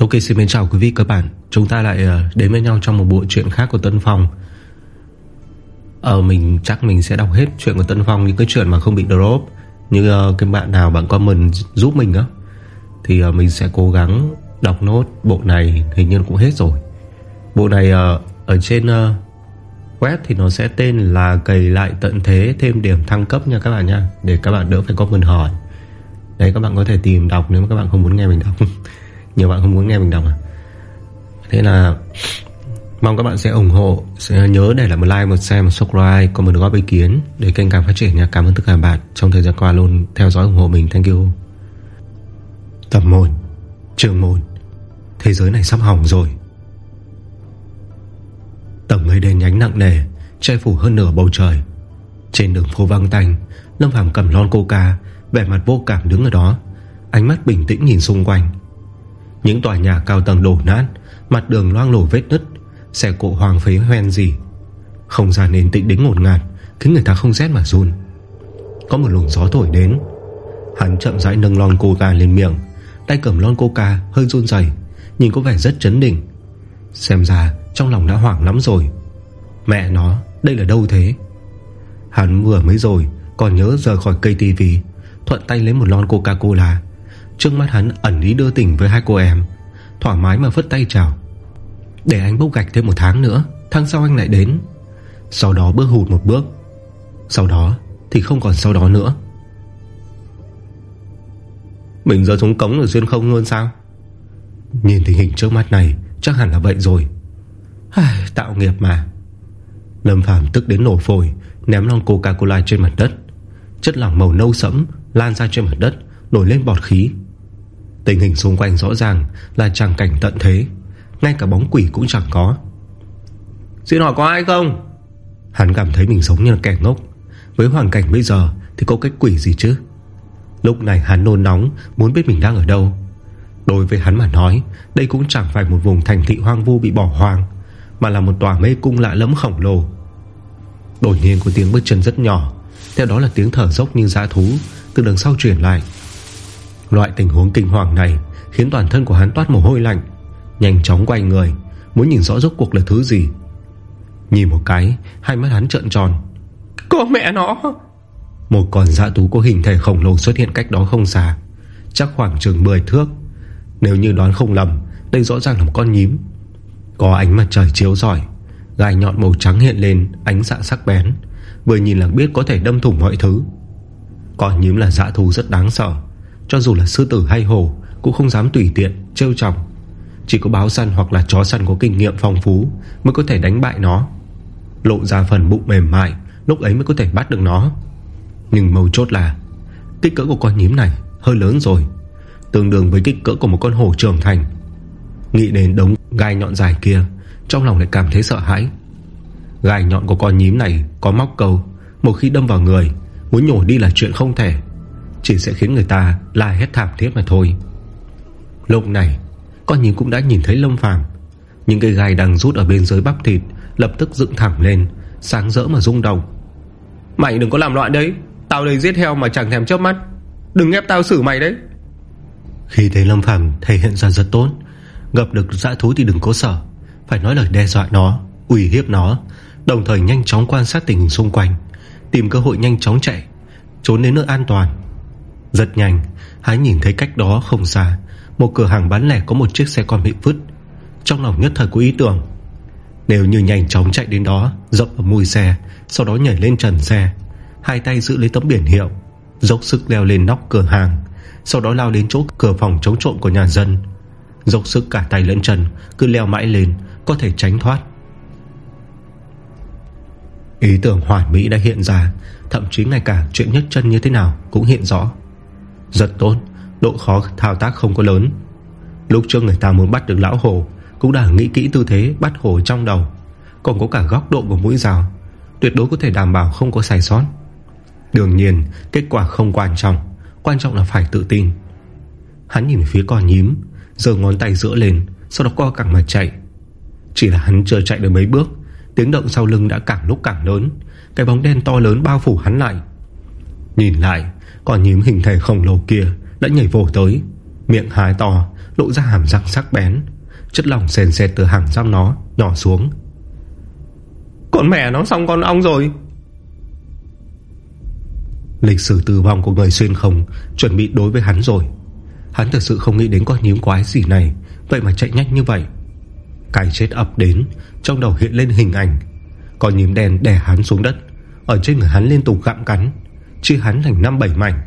Ok xin mến chào quý vị các bạn. Chúng ta lại ờ, đến với nhau trong một bộ truyện khác của Tân Phong. Ờ mình chắc mình sẽ đọc hết chuyện của Tân Phong Những cái chuyện mà không bị drop. Như uh, cái bạn nào bạn comment giúp mình á Thì uh, mình sẽ cố gắng đọc nốt Bộ này hình như cũng hết rồi. Bộ này uh, ở trên uh, web thì nó sẽ tên là cầy lại tận thế thêm điểm thăng cấp nha các bạn nha Để các bạn đỡ phải comment hỏi. Đấy các bạn có thể tìm đọc nếu mà các bạn không muốn nghe mình đọc. Nhiều bạn không muốn nghe mình đọc à? Thế là Mong các bạn sẽ ủng hộ sẽ Nhớ để lại một like, một share, một subscribe Còn một góp ý kiến để kênh càng phát triển nha. Cảm ơn tất cả bạn trong thời gian qua luôn Theo dõi ủng hộ mình, thank you. Tập 1 Trường 1 Thế giới này sắp hỏng rồi. Tầng mây đen nhánh nặng nề Che phủ hơn nửa bầu trời. Trên đường phố vang tanh Lâm Phàm cầm lon coca Vẻ mặt vô cảm đứng ở đó. Ánh mắt bình tĩnh nhìn xung quanh. Những tòa nhà cao tầng đổ nát, Mặt đường loang lổ vết nứt, Xe cộ hoàng phế hoen gì Không gian nên tĩnh đến ngột ngạt, Khiến người ta không rét mà run. Có một luồng gió thổi đến. Hắn chậm rãi nâng lon coca lên miệng. Tay cầm lon coca hơi run dày Nhìn có vẻ rất chấn định. Xem ra trong lòng đã hoảng lắm rồi. Mẹ nó, đây là đâu thế? Hắn vừa mới rồi Còn nhớ rời khỏi cây tivi, Thuận tay lấy một lon Coca-Cola. Trước mắt hắn ẩn ý đưa tình với hai cô em. Thoải mái mà phất tay chào. Để anh bốc gạch thêm một tháng nữa Tháng sau anh lại đến. Sau đó bước hụt một bước. Sau đó thì không còn sau đó nữa. Mình giờ xuống cống ở duyên không luôn sao? Nhìn tình hình trước mắt này Chắc hẳn là vậy rồi. Ai, Tạo nghiệp mà. Lâm Phàm tức đến nổ phổi Ném lon Coca-Cola trên mặt đất. Chất lỏng màu nâu sẫm Lan ra trên mặt đất Nổi lên bọt khí. Tình hình xung quanh rõ ràng là chẳng cảnh tận thế. Ngay cả bóng quỷ cũng chẳng có. Xin hỏi có ai không? Hắn cảm thấy mình giống như là kẻ ngốc. Với hoàn cảnh bây giờ Thì có cách quỷ gì chứ? Lúc này hắn nôn nóng Muốn biết mình đang ở đâu. Đối với hắn mà nói Đây cũng chẳng phải một vùng thành thị hoang vu bị bỏ hoang Mà là một tòa mê cung lạ lẫm khổng lồ. Đột nhiên có tiếng bước chân rất nhỏ Theo đó là tiếng thở dốc như dã thú Từ đằng sau chuyển lại Loại tình huống kinh hoàng này Khiến toàn thân của hắn toát mồ hôi lạnh, Nhanh chóng quay người, Muốn nhìn rõ rốt cuộc là thứ gì. Nhìn một cái, Hai mắt hắn trợn tròn. Có mẹ nó! Một con dã tú có hình thể khổng lồ xuất hiện cách đó không xa, Chắc khoảng chừng 10 thước. Nếu như đoán không lầm, Đây rõ ràng là một con nhím. Có ánh mặt trời chiếu giỏi Gai nhọn màu trắng hiện lên, Ánh dạ sắc bén, Vừa nhìn là biết có thể đâm thủng mọi thứ. Con nhím là dã thú rất đáng sợ. Cho dù là sư tử hay hổ Cũng không dám tùy tiện, trêu chọc. Chỉ có báo săn hoặc là chó săn có kinh nghiệm phong phú Mới có thể đánh bại nó. Lộ ra phần bụng mềm mại Lúc ấy mới có thể bắt được nó. Nhưng mâu chốt là Kích cỡ của con nhím này hơi lớn rồi Tương đương với kích cỡ của một con hổ trưởng thành. Nghĩ đến đống gai nhọn dài kia Trong lòng lại cảm thấy sợ hãi. Gai nhọn của con nhím này Có móc câu Một khi đâm vào người Muốn nhổ đi là chuyện không thể. Chỉ sẽ khiến người ta la hét thảm thiết mà thôi. Lúc này Con nhím cũng đã nhìn thấy Lâm Phàm. Những cây gai đang rút ở bên dưới bắp thịt Lập tức dựng thẳng lên Sáng rỡ mà rung động. Mày đừng có làm loạn đấy. Tao đây giết heo mà chẳng thèm chớp mắt. Đừng ép tao xử mày đấy. Khi thấy Lâm Phàm thể hiện ra rất tốt Gặp được dã thú thì đừng có sợ. Phải nói lời đe dọa nó Uy hiếp nó Đồng thời nhanh chóng quan sát tình hình xung quanh Tìm cơ hội nhanh chóng chạy Trốn đến nơi an toàn rất nhanh Hắn nhìn thấy cách đó không xa. Một cửa hàng bán lẻ có một chiếc xe con bị vứt. Trong lòng nhất thời có ý tưởng. Nếu như nhanh chóng chạy đến đó Dập ở mùi xe, Sau đó nhảy lên trần xe. Hai tay giữ lấy tấm biển hiệu, Dốc sức leo lên nóc cửa hàng, Sau đó lao đến chỗ cửa phòng chống trộm của nhà dân. Dốc sức cả tay lẫn chân, Cứ leo mãi lên, Có thể tránh thoát. Ý tưởng hoàn mỹ đã hiện ra, Thậm chí ngay cả chuyện nhấc chân như thế nào Cũng hiện rõ. Rất tốt, Độ khó thao tác không có lớn. Lúc trước người ta muốn bắt được lão hồ Cũng đã nghĩ kỹ tư thế bắt hồ trong đầu. Còn có cả góc độ của mũi rào Tuyệt đối có thể đảm bảo không có sai sót. Đương nhiên, Kết quả không quan trọng Quan trọng là phải tự tin. Hắn nhìn phía con nhím Giờ ngón tay giữa lên, Sau đó co cẳng mà chạy. Chỉ là hắn chưa chạy được mấy bước, Tiếng động sau lưng đã càng lúc càng lớn, Cái bóng đen to lớn bao phủ hắn lại. Nhìn lại, Con nhím hình thể khổng lồ kia Đã nhảy vồ tới, Miệng hái to, Lộ ra hàm răng sắc bén, Chất lỏng sền sệt từ hàng răng nó Nhỏ xuống. Con mẹ nó xong con ong rồi. Lịch sử tử vong của người xuyên không Chuẩn bị đối với hắn rồi. Hắn thật sự không nghĩ đến con nhím quái gì này, Vậy mà chạy nhanh như vậy. Cái chết ập đến, Trong đầu hiện lên hình ảnh. Con nhím đen đè hắn xuống đất, Ở trên người hắn liên tục gặm cắn. Chứ hắn thành 5-7 mảnh.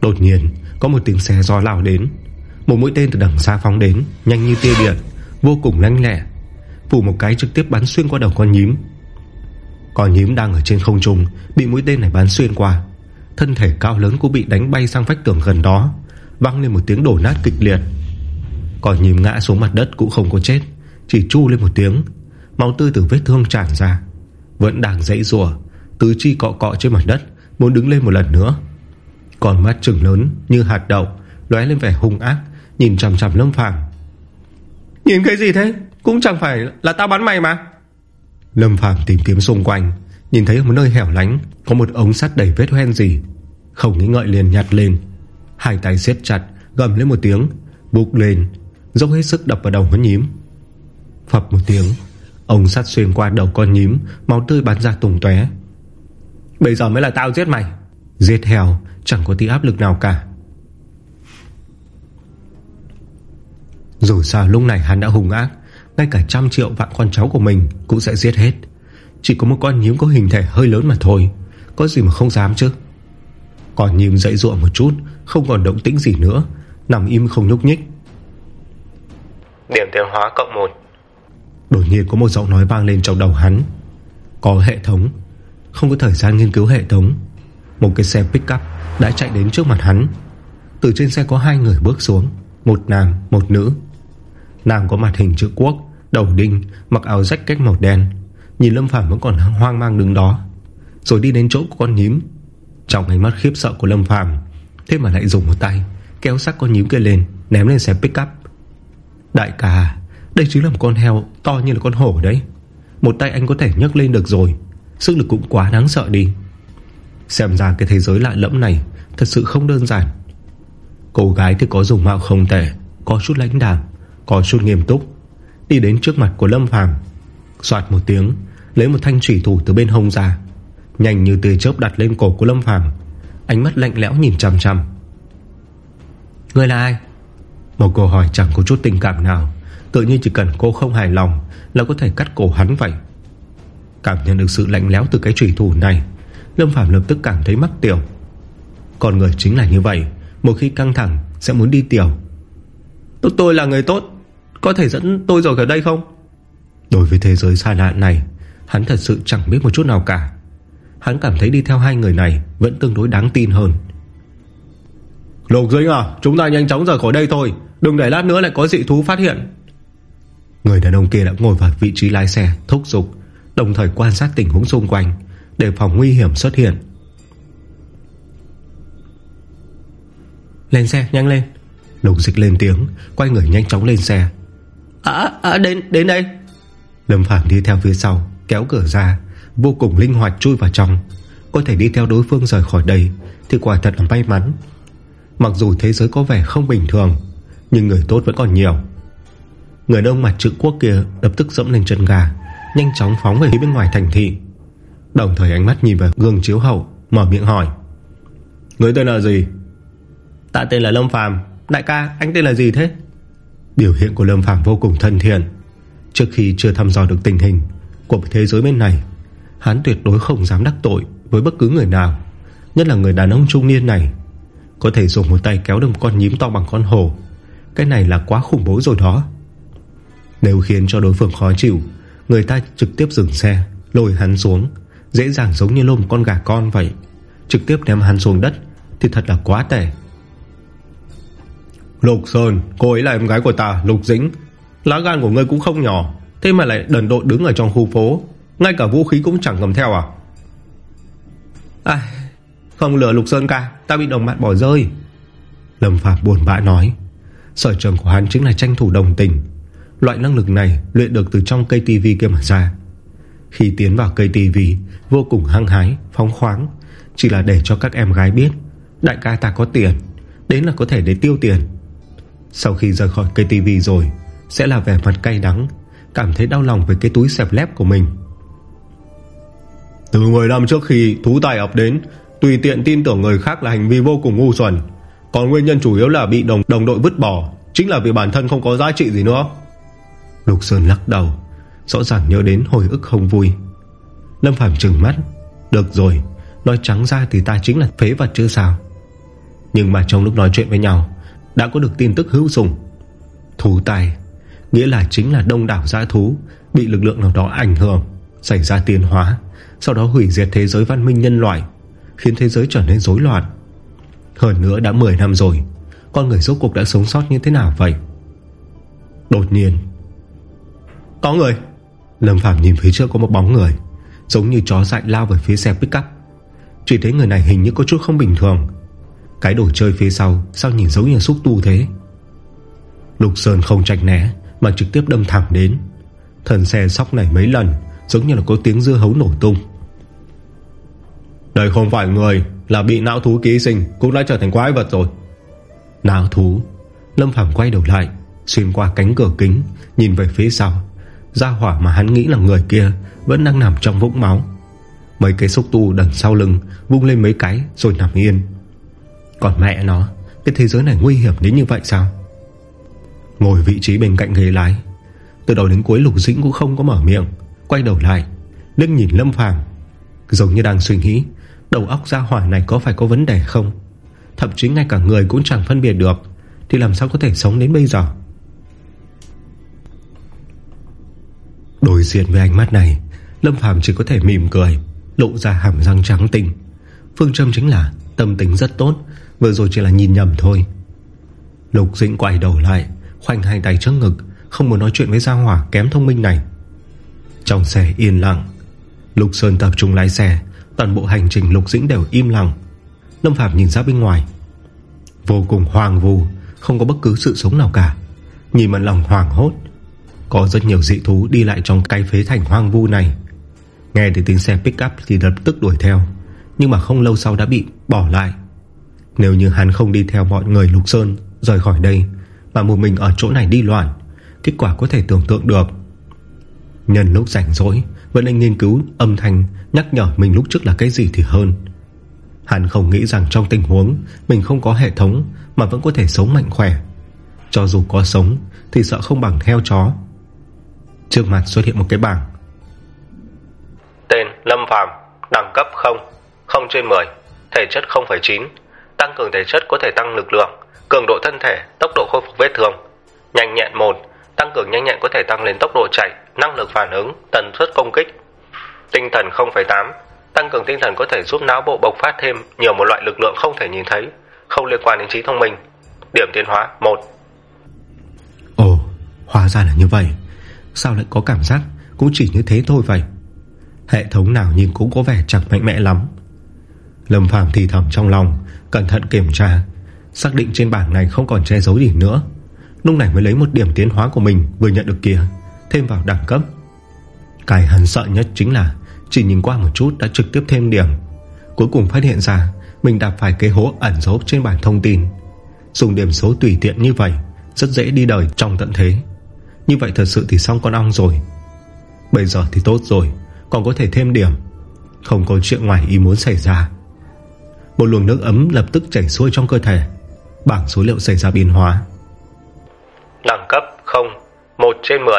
Đột nhiên, có một tiếng xe gió lao đến. Một mũi tên từ đằng xa phóng đến, Nhanh như tia điện, Vô cùng lanh lẹ. Phủ một cái trực tiếp bắn xuyên qua đầu con nhím. Con nhím đang ở trên không trung, Bị mũi tên này bắn xuyên qua. Thân thể cao lớn cũng bị đánh bay sang vách tường gần đó, Văng lên một tiếng đổ nát kịch liệt. Còn nhím ngã xuống mặt đất cũng không có chết, Chỉ chu lên một tiếng. Máu tươi từ vết thương tràn ra. Vẫn đang dãy rùa Tứ chi cọ cọ trên mặt đất Muốn đứng lên một lần nữa. Còn mắt trừng lớn như hạt đậu, lóe lên vẻ hung ác, Nhìn chằm chằm Lâm Phàm. Nhìn cái gì thế? Cũng chẳng phải là tao bắn mày mà. Lâm Phàm tìm kiếm xung quanh, Nhìn thấy ở một nơi hẻo lánh, Có một ống sắt đầy vết hoen gì. Không nghĩ ngợi liền nhặt lên. Hai tay siết chặt, gầm lên một tiếng Bục lên, Dốc hết sức đập vào đầu con nhím. Phập một tiếng Ông sắt xuyên qua đầu con nhím, Máu tươi bắn ra tùng tóe. Bây giờ mới là tao giết mày. Giết heo chẳng có tí áp lực nào cả. Dù sao lúc này hắn đã hung ác Ngay cả trăm triệu vạn con cháu của mình Cũng sẽ giết hết. Chỉ có một con nhím có hình thể hơi lớn mà thôi Có gì mà không dám chứ? Còn nhím dậy ruộng một chút Không còn động tĩnh gì nữa Nằm im không nhúc nhích. Điểm tiêu hóa cộng 1 Đột nhiên có một giọng nói vang lên trong đầu hắn. Có hệ thống không có thời gian nghiên cứu hệ thống. Một cái xe pick up đã chạy đến trước mặt hắn. Từ trên xe có hai người bước xuống Một nam, một nữ. Nam có mặt hình chữ quốc Đầu đinh, mặc áo rách cách màu đen. Nhìn Lâm Phàm vẫn còn hoang mang đứng đó. Rồi đi đến chỗ của con nhím. Trong ánh mắt khiếp sợ của Lâm Phàm Thế mà lại dùng một tay Kéo sắc con nhím kia lên Ném lên xe pick up Đại ca Đây chính là một con heo to như là con hổ đấy. Một tay anh có thể nhấc lên được rồi. Sức lực cũng quá đáng sợ đi. Xem ra cái thế giới lạ lẫm này Thật sự không đơn giản. Cô gái thì có dùng mạo không tệ, Có chút lãnh đạm, Có chút nghiêm túc. Đi đến trước mặt của Lâm Phàm, Xoạt một tiếng, Lấy một thanh trùy thủ từ bên hông ra. Nhanh như tia chớp đặt lên cổ của Lâm Phàm, Ánh mắt lạnh lẽo nhìn chằm chằm. Người là ai? Một câu hỏi chẳng có chút tình cảm nào, Tự nhiên chỉ cần cô không hài lòng Là có thể cắt cổ hắn vậy. Cảm nhận được sự lạnh lẽo từ cái trùy thủ này. Lâm Phàm lập tức cảm thấy mắc tiểu. Con người chính là như vậy Một khi căng thẳng sẽ muốn đi tiểu. Tôi, tôi là người tốt Có thể dẫn tôi rồi ở đây không? Đối với thế giới xa lạ này Hắn thật sự chẳng biết một chút nào cả. Hắn cảm thấy đi theo hai người này Vẫn tương đối đáng tin hơn. Lục Dính à Chúng ta nhanh chóng rời khỏi đây thôi Đừng để lát nữa lại có dị thú phát hiện. Người đàn ông kia đã ngồi vào vị trí lái xe Thúc giục. Đồng thời quan sát tình huống xung quanh Để phòng nguy hiểm xuất hiện. Lên xe nhanh lên. Lục dịch lên tiếng Quay người nhanh chóng lên xe. À, à đến, đến đây. Lâm Phàm đi theo phía sau Kéo cửa ra Vô cùng linh hoạt chui vào trong. Có thể đi theo đối phương rời khỏi đây Thì quả thật là may mắn. Mặc dù thế giới có vẻ không bình thường Nhưng người tốt vẫn còn nhiều. Người đông mặt chữ quốc kia Lập tức dẫm lên chân gà Nhanh chóng phóng về phía bên ngoài thành thị. Đồng thời ánh mắt nhìn vào gương chiếu hậu Mở miệng hỏi. Người tên là gì? Ta tên là Lâm Phàm. Đại ca anh tên là gì thế? Biểu hiện của Lâm Phàm vô cùng thân thiện. Trước khi chưa thăm dò được tình hình Của thế giới bên này Hắn tuyệt đối không dám đắc tội Với bất cứ người nào Nhất là người đàn ông trung niên này. Có thể dùng một tay kéo được một con nhím to bằng con hổ. Cái này là quá khủng bố rồi đó. Nếu khiến cho đối phương khó chịu Người ta trực tiếp dừng xe Lôi hắn xuống. Dễ dàng giống như lôm con gà con vậy. Trực tiếp ném hắn xuống đất Thì thật là quá tệ. Lục Sơn Cô ấy là em gái của ta Lục Dĩnh. Lá gan của ngươi cũng không nhỏ Thế mà lại đần độn đứng ở trong khu phố. Ngay cả vũ khí cũng chẳng cầm theo à? À Không lừa Lục Sơn ca Ta bị đồng bạn bỏ rơi. Lâm Phạm buồn bã nói. Sở trường của hắn chính là tranh thủ đồng tình Loại năng lực này luyện được từ trong cây tivi kia mà ra. Khi tiến vào cây tivi Vô cùng hăng hái, phóng khoáng. Chỉ là để cho các em gái biết Đại ca ta có tiền Đến là có thể để tiêu tiền. Sau khi rời khỏi cây tivi rồi Sẽ là vẻ mặt cay đắng Cảm thấy đau lòng về cái túi xẹp lép của mình. Từ 10 năm trước khi thú tài ập đến Tùy tiện tin tưởng người khác là hành vi vô cùng ngu xuẩn. Còn nguyên nhân chủ yếu là bị đồng, đồng đội vứt bỏ Chính là vì bản thân không có giá trị gì nữa. Lục Sơn lắc đầu, Rõ ràng nhớ đến hồi ức không vui. Lâm phàm trừng mắt, Được rồi, Nói trắng ra thì ta chính là phế vật chứ sao? Nhưng mà trong lúc nói chuyện với nhau, Đã có được tin tức hữu dụng. Thú tài, Nghĩa là chính là đông đảo giã thú Bị lực lượng nào đó ảnh hưởng, Xảy ra tiến hóa, Sau đó hủy diệt thế giới văn minh nhân loại, Khiến thế giới trở nên rối loạn. Hơn nữa đã 10 năm rồi, Con người rốt cuộc đã sống sót như thế nào vậy? Đột nhiên có người. Lâm Phạm nhìn phía trước có một bóng người, Giống như chó dại lao về phía xe pick up Chỉ thấy người này hình như có chút không bình thường. Cái đồ chơi phía sau, Sao nhìn giống như xúc tu thế? Lục Sơn không trạch né, Mà trực tiếp đâm thẳng đến. Thần xe sóc này mấy lần, Giống như là có tiếng dưa hấu nổ tung. Đây không phải người, Là bị não thú ký sinh, Cũng đã trở thành quái vật rồi. Não thú. Lâm Phàm quay đầu lại, Xuyên qua cánh cửa kính, Nhìn về phía sau. Gia hỏa mà hắn nghĩ là người kia Vẫn đang nằm trong vũng máu. Mấy cái xúc tu đằng sau lưng Vung lên mấy cái rồi nằm yên. Còn mẹ nó, Cái thế giới này nguy hiểm đến như vậy sao? Ngồi vị trí bên cạnh ghế lái, Từ đầu đến cuối Lục Dĩnh cũng không có mở miệng, Quay đầu lại đứng nhìn Lâm Phàm. Giống như đang suy nghĩ, Đầu óc gia hỏa này có phải có vấn đề không? Thậm chí ngay cả người cũng chẳng phân biệt được, Thì làm sao có thể sống đến bây giờ? Đối diện với ánh mắt này, Lâm Phàm chỉ có thể mỉm cười, Lộ ra hàm răng trắng tinh Phương châm chính là tâm tính rất tốt, Vừa rồi chỉ là nhìn nhầm thôi. Lục dĩnh quay đầu lại, Khoanh hai tay trước ngực, Không muốn nói chuyện với Gia Hỏa kém thông minh này. Trong xe yên lặng, Lục Sơn tập trung lái xe, Toàn bộ hành trình Lục Dĩnh đều im lặng. Lâm Phạm nhìn ra bên ngoài. Vô cùng hoàng vù Không có bất cứ sự sống nào cả. Nhìn mặt lòng hoàng hốt có rất nhiều dị thú đi lại trong cái phế thành hoang vu này. Nghe thấy tiếng xe pick up Thì lập tức đuổi theo, Nhưng mà không lâu sau đã bị bỏ lại. Nếu như hắn không đi theo mọi người Lục Sơn Rời khỏi đây, Mà một mình ở chỗ này đi loạn, Kết quả có thể tưởng tượng được. Nhân lúc rảnh rỗi, Vẫn anh nghiên cứu âm thanh, Nhắc nhở mình lúc trước là cái gì thì hơn. Hắn không nghĩ rằng trong tình huống, Mình không có hệ thống Mà vẫn có thể sống mạnh khỏe. Cho dù có sống Thì sợ không bằng heo chó. Trước mặt xuất hiện một cái bảng. Tên Lâm Phàm Đẳng cấp 0 0 trên 10 Thể chất 0,9 Tăng cường thể chất có thể tăng lực lượng Cường độ thân thể, tốc độ khôi phục vết thương. Nhanh nhẹn 1 Tăng cường nhanh nhẹn có thể tăng lên tốc độ chạy Năng lực phản ứng, tần suất công kích. Tinh thần 0,8 Tăng cường tinh thần có thể giúp não bộ bộc phát thêm Nhiều một loại lực lượng không thể nhìn thấy Không liên quan đến trí thông minh. Điểm tiến hóa 1 Ồ, hóa ra là như vậy Sao lại có cảm giác Cũng chỉ như thế thôi vậy? Hệ thống nào nhìn cũng có vẻ chẳng mạnh mẽ lắm. Lâm Phàm thì thầm trong lòng, Cẩn thận kiểm tra, Xác định trên bảng này không còn che giấu gì nữa. Lúc này mới lấy một điểm tiến hóa của mình Vừa nhận được kia, Thêm vào đẳng cấp. Cái hắn sợ nhất chính là Chỉ nhìn qua một chút đã trực tiếp thêm điểm. Cuối cùng phát hiện ra Mình đạp phải cái hố ẩn dấu trên bảng thông tin. Dùng điểm số tùy tiện như vậy Rất dễ đi đời trong tận thế như vậy thật sự thì xong con ong rồi. Bây giờ thì tốt rồi Còn có thể thêm điểm. Không có chuyện ngoài ý muốn xảy ra. Một luồng nước ấm lập tức chảy xuôi trong cơ thể. Bảng số liệu xảy ra biến hóa. Đẳng cấp 0 1 trên 10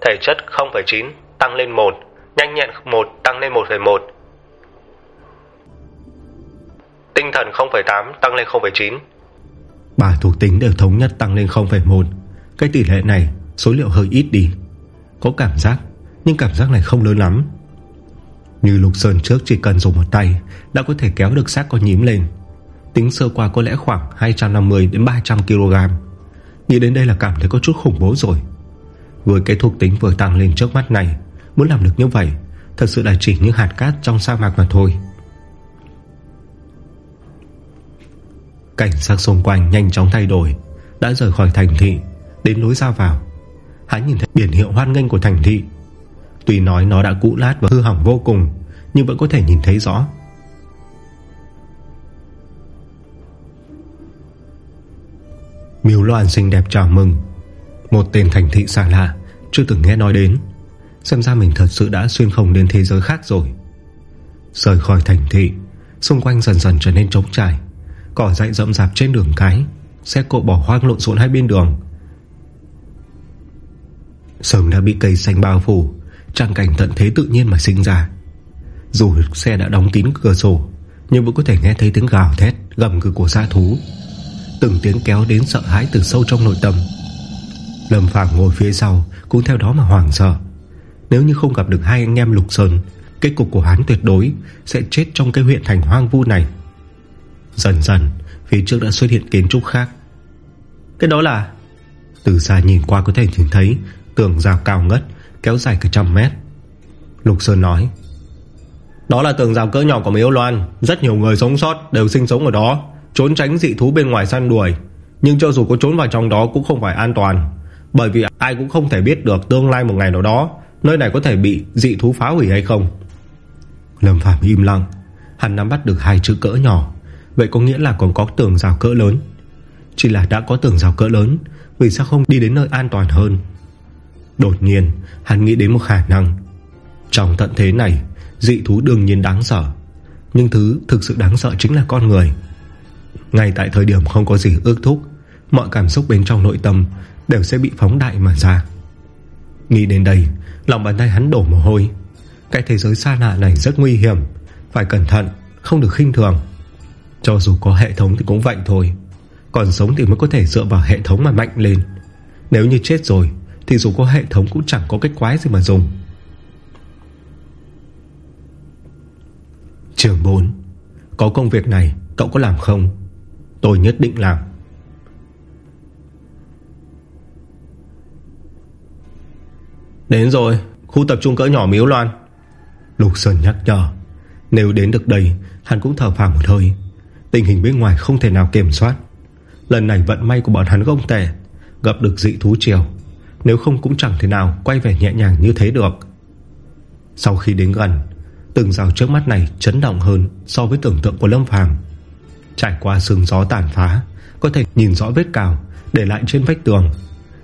Thể chất 0,9 tăng lên 1 Nhanh nhẹn 1 tăng lên 1,1 Tinh thần 0,8 tăng lên 0,9 Ba thuộc tính đều thống nhất tăng lên 0,1 Cái tỷ lệ này Số liệu hơi ít đi. Có cảm giác, Nhưng cảm giác này không lớn lắm. Như Lục Sơn trước chỉ cần dùng một tay, Đã có thể kéo được xác con nhím lên. Tính sơ qua có lẽ khoảng 250 đến 300 kg Nghĩ đến đây là cảm thấy có chút khủng bố rồi. Với cái thuộc tính vừa tăng lên trước mắt này, Muốn làm được như vậy, Thật sự là chỉ như hạt cát trong sa mạc mà thôi. Cảnh sát xung quanh nhanh chóng thay đổi, Đã rời khỏi thành thị, Đến lối ra vào. Hắn nhìn thấy biển hiệu hoan nghênh của thành thị. Tuy nói nó đã cũ lát và hư hỏng vô cùng, Nhưng vẫn có thể nhìn thấy rõ. Miếu loàn xinh đẹp chào mừng. Một tên thành thị xa lạ, Chưa từng nghe nói đến. Xem ra mình thật sự đã xuyên không đến thế giới khác rồi. Rời khỏi thành thị, Xung quanh dần dần trở nên trống trải. Cỏ dại rậm rạp trên đường cái, Xe cộ bỏ hoang lộn xộn hai bên đường. Sớm đã bị cây xanh bao phủ Trang cảnh tận thế tự nhiên mà sinh ra. Dù xe đã đóng kín cửa sổ Nhưng vẫn có thể nghe thấy tiếng gào thét Gầm cử của gia thú. Từng tiếng kéo đến sợ hãi từ sâu trong nội tâm. Lâm Phàm ngồi phía sau Cũng theo đó mà hoảng sợ. Nếu như không gặp được hai anh em Lục Sơn Kết cục của hắn tuyệt đối Sẽ chết trong cái huyện thành hoang vu này. Dần dần Phía trước đã xuất hiện kiến trúc khác. Cái đó là? Từ xa nhìn qua có thể nhìn thấy Tường rào cao ngất, Kéo dài cả trăm mét. Lục Sơn nói, Đó là tường rào cỡ nhỏ của miếu loan. Rất nhiều người sống sót đều sinh sống ở đó, Trốn tránh dị thú bên ngoài săn đuổi. Nhưng cho dù có trốn vào trong đó cũng không phải an toàn, Bởi vì ai cũng không thể biết được Tương lai một ngày nào đó Nơi này có thể bị dị thú phá hủy hay không. Lâm Phạm im lặng. Hắn nắm bắt được hai chữ cỡ nhỏ. Vậy có nghĩa là còn có tường rào cỡ lớn. Chỉ là đã có tường rào cỡ lớn, Vì sao không đi đến nơi an toàn hơn? Đột nhiên, Hắn nghĩ đến một khả năng. Trong tận thế này, Dị thú đương nhiên đáng sợ. Nhưng thứ thực sự đáng sợ chính là con người. Ngay tại thời điểm không có gì ước thúc, Mọi cảm xúc bên trong nội tâm Đều sẽ bị phóng đại mà ra. Nghĩ đến đây, Lòng bàn tay hắn đổ mồ hôi. Cái thế giới xa lạ này rất nguy hiểm, Phải cẩn thận, Không được khinh thường. Cho dù có hệ thống thì cũng vậy thôi. Còn sống thì mới có thể dựa vào hệ thống mà mạnh lên. Nếu như chết rồi thì dù có hệ thống cũng chẳng có cách quái gì mà dùng. Trường 4 Có công việc này cậu có làm không? Tôi nhất định làm. Đến rồi Khu tập trung cỡ nhỏ miếu loan. Lục Sơn nhắc nhở Nếu đến được đây Hắn cũng thở phào một hơi. Tình hình bên ngoài không thể nào kiểm soát. Lần này vận may của bọn hắn không tệ Gặp được dị thú triều nếu không cũng chẳng thể nào quay về nhẹ nhàng như thế được. Sau khi đến gần, Từng rào trước mắt này chấn động hơn So với tưởng tượng của Lâm Phàm. Trải qua sương gió tàn phá, Có thể nhìn rõ vết cào Để lại trên vách tường.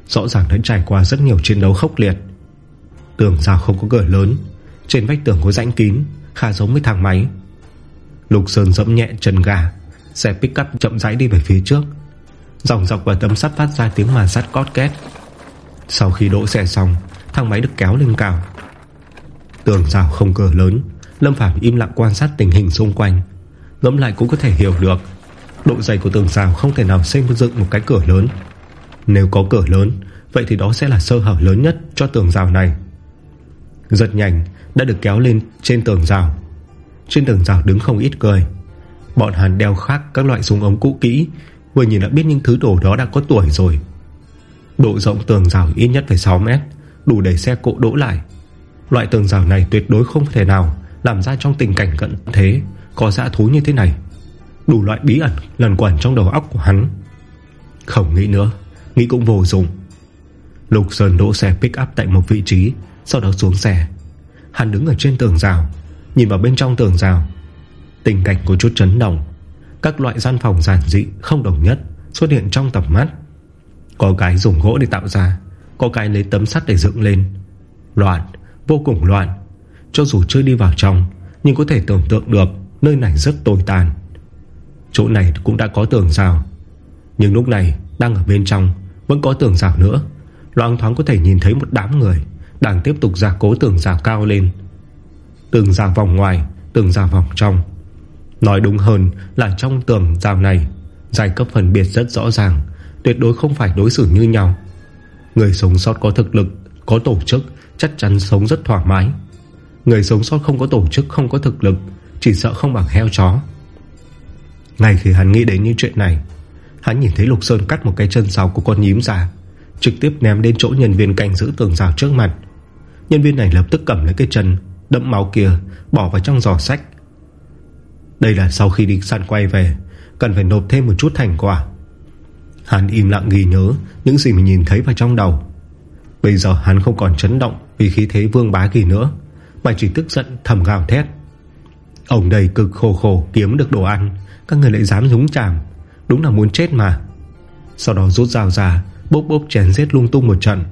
Rõ ràng đã trải qua rất nhiều chiến đấu khốc liệt. Tường rào không có cửa lớn, Trên vách tường có rãnh kín, Khá giống với thang máy. Lục Sơn dẫm nhẹ chân gà Xe pick up chậm rãi đi về phía trước. Dòng dọc và tấm sắt phát ra tiếng mà sắt cót két. Sau khi đỗ xe xong, Thang máy được kéo lên cao. Tường rào không cửa lớn, Lâm Phạm im lặng quan sát tình hình xung quanh. Ngẫm lại cũng có thể hiểu được, Độ dày của tường rào không thể nào xây dựng một cái cửa lớn. Nếu có cửa lớn, Vậy thì đó sẽ là sơ hở lớn nhất cho tường rào này. Rất nhanh, Đã được kéo lên trên tường rào. Trên tường rào đứng không ít cười Bọn hàn đeo khác các loại súng ống cũ kỹ, Vừa nhìn đã biết những thứ đồ đó đã có tuổi rồi. Độ rộng tường rào ít nhất phải 6 mét, Đủ để xe cộ đỗ lại. Loại tường rào này tuyệt đối không thể nào Làm ra trong tình cảnh cận thế, Có dã thú như thế này. Đủ loại bí ẩn lần quẩn trong đầu óc của hắn. Không nghĩ nữa, Nghĩ cũng vô dụng. Lục Sơn đỗ xe pick up tại một vị trí, Sau đó xuống xe. Hắn đứng ở trên tường rào, Nhìn vào bên trong tường rào. Tình cảnh có chút chấn động. Các loại gian phòng giản dị, không đồng nhất, Xuất hiện trong tầm mắt. Có cái dùng gỗ để tạo ra Có cái lấy tấm sắt để dựng lên. Loạn, vô cùng loạn. Cho dù chưa đi vào trong Nhưng có thể tưởng tượng được Nơi này rất tồi tàn. Chỗ này cũng đã có tường rào. Nhưng lúc này đang ở bên trong Vẫn có tường rào nữa. Loang thoáng có thể nhìn thấy một đám người Đang tiếp tục giả cố tường rào cao lên. Tường rào vòng ngoài Tường rào vòng trong. Nói đúng hơn là trong tường rào này Giai cấp phân biệt rất rõ ràng Tuyệt đối không phải đối xử như nhau. Người sống sót có thực lực, Có tổ chức, chắc chắn sống rất thoải mái. Người sống sót không có tổ chức, Không có thực lực, Chỉ sợ không bằng heo chó. Ngay khi hắn nghĩ đến những chuyện này, Hắn nhìn thấy Lục Sơn cắt một cái chân sáo của con nhím ra, Trực tiếp ném đến chỗ nhân viên canh giữ tường rào trước mặt. Nhân viên này lập tức cầm lấy cái chân Đậm máu kia, Bỏ vào trong giỏ sách. Đây là sau khi đi săn quay về, Cần phải nộp thêm một chút thành quả. Hắn im lặng ghi nhớ Những gì mình nhìn thấy vào trong đầu. Bây giờ hắn không còn chấn động Vì khí thế vương bá kỳ nữa, Mà chỉ tức giận thầm gào thét. Ông đây cực khổ khổ kiếm được đồ ăn, Các người lại dám dúng chàm, Đúng là muốn chết mà. Sau đó rút dao ra Bốc bốc chén giết lung tung một trận.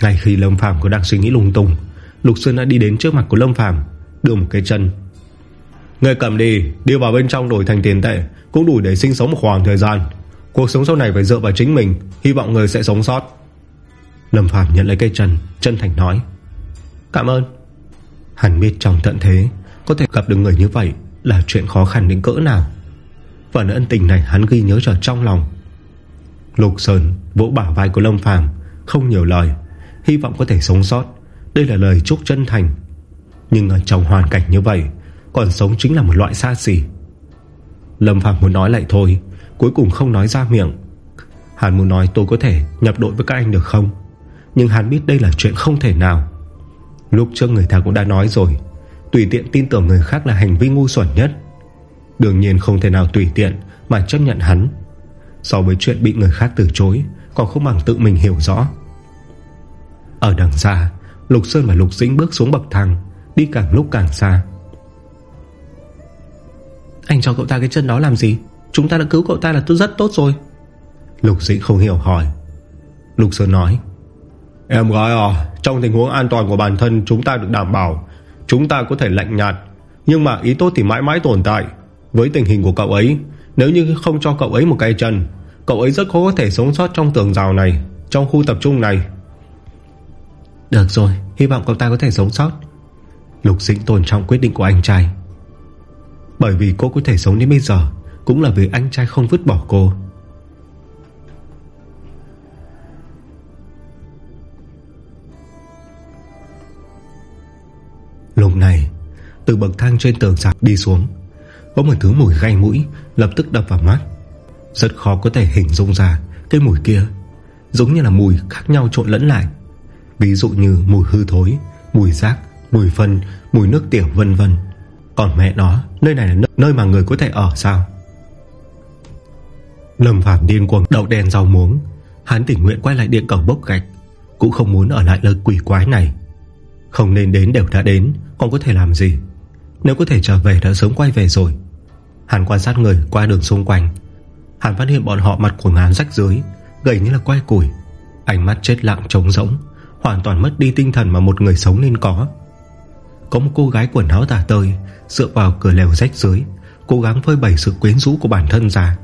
Ngay khi Lâm Phàm có đang suy nghĩ lung tung, Lục Sơn đã đi đến trước mặt của Lâm Phàm, Đưa một cái chân. Người cầm đi Đi vào bên trong đổi thành tiền tệ, Cũng đủ để sinh sống một khoảng thời gian. Cuộc sống sau này phải dựa vào chính mình. Hy vọng người sẽ sống sót. Lâm Phàm nhận lấy cây chân Chân thành nói, Cảm ơn. Hắn biết trong tận thế, Có thể gặp được người như vậy Là chuyện khó khăn đến cỡ nào. Và ân tình này hắn ghi nhớ trở trong lòng. Lục Sơn, vỗ bả vai của Lâm Phàm, Không nhiều lời, Hy vọng có thể sống sót. Đây là lời chúc chân thành. Nhưng ở trong hoàn cảnh như vậy, Còn sống chính là một loại xa xỉ. Lâm Phàm muốn nói lại thôi Cuối cùng không nói ra miệng. Hắn muốn nói tôi có thể nhập đội với các anh được không? Nhưng hắn biết đây là chuyện không thể nào. Lúc trước người ta cũng đã nói rồi, Tùy tiện tin tưởng người khác là hành vi ngu xuẩn nhất. Đương nhiên không thể nào tùy tiện Mà chấp nhận hắn. So với chuyện bị người khác từ chối, Còn không bằng tự mình hiểu rõ. Ở đằng xa, Lục Sơn và Lục Dĩnh bước xuống bậc thang, Đi càng lúc càng xa. Anh cho cậu ta cái chân đó làm gì? Chúng ta đã cứu cậu ta là rất tốt rồi. Lục Dĩnh không hiểu hỏi. Lục Sơn nói Em gái à Trong tình huống an toàn của bản thân chúng ta được đảm bảo Chúng ta có thể lạnh nhạt Nhưng mà ý tốt thì mãi mãi tồn tại. Với tình hình của cậu ấy Nếu như không cho cậu ấy một cây chân Cậu ấy rất khó có thể sống sót trong tường rào này Trong khu tập trung này. Được rồi Hy vọng cậu ta có thể sống sót. Lục dĩnh tôn trọng quyết định của anh trai. Bởi vì cô có thể sống đến bây giờ cũng là vì anh trai không vứt bỏ cô. Lúc này Từ bậc thang trên tường sạc đi xuống Có một thứ mùi gai mũi Lập tức đập vào mắt. Rất khó có thể hình dung ra Cái mùi kia Giống như là mùi khác nhau trộn lẫn lại. Ví dụ như mùi hư thối Mùi rác, mùi phân, mùi nước tiểu vân vân. Còn mẹ nó Nơi này là nơi mà người có thể ở sao? Lâm Phạm điên cuồng đậu đèn rau muống. Hắn tình nguyện quay lại điện cầu bốc gạch, Cũng không muốn ở lại nơi quỷ quái này. Không nên đến đều đã đến Còn có thể làm gì? Nếu có thể trở về đã sớm quay về rồi. Hắn quan sát người qua đường xung quanh. Hắn phát hiện bọn họ mặt của ngán rách dưới, Gầy như là quay củi. Ánh mắt chết lặng trống rỗng, Hoàn toàn mất đi tinh thần mà một người sống nên có. Có một cô gái quần áo tả tơi Dựa vào cửa lèo rách dưới, Cố gắng phơi bày sự quyến rũ của bản thân ra.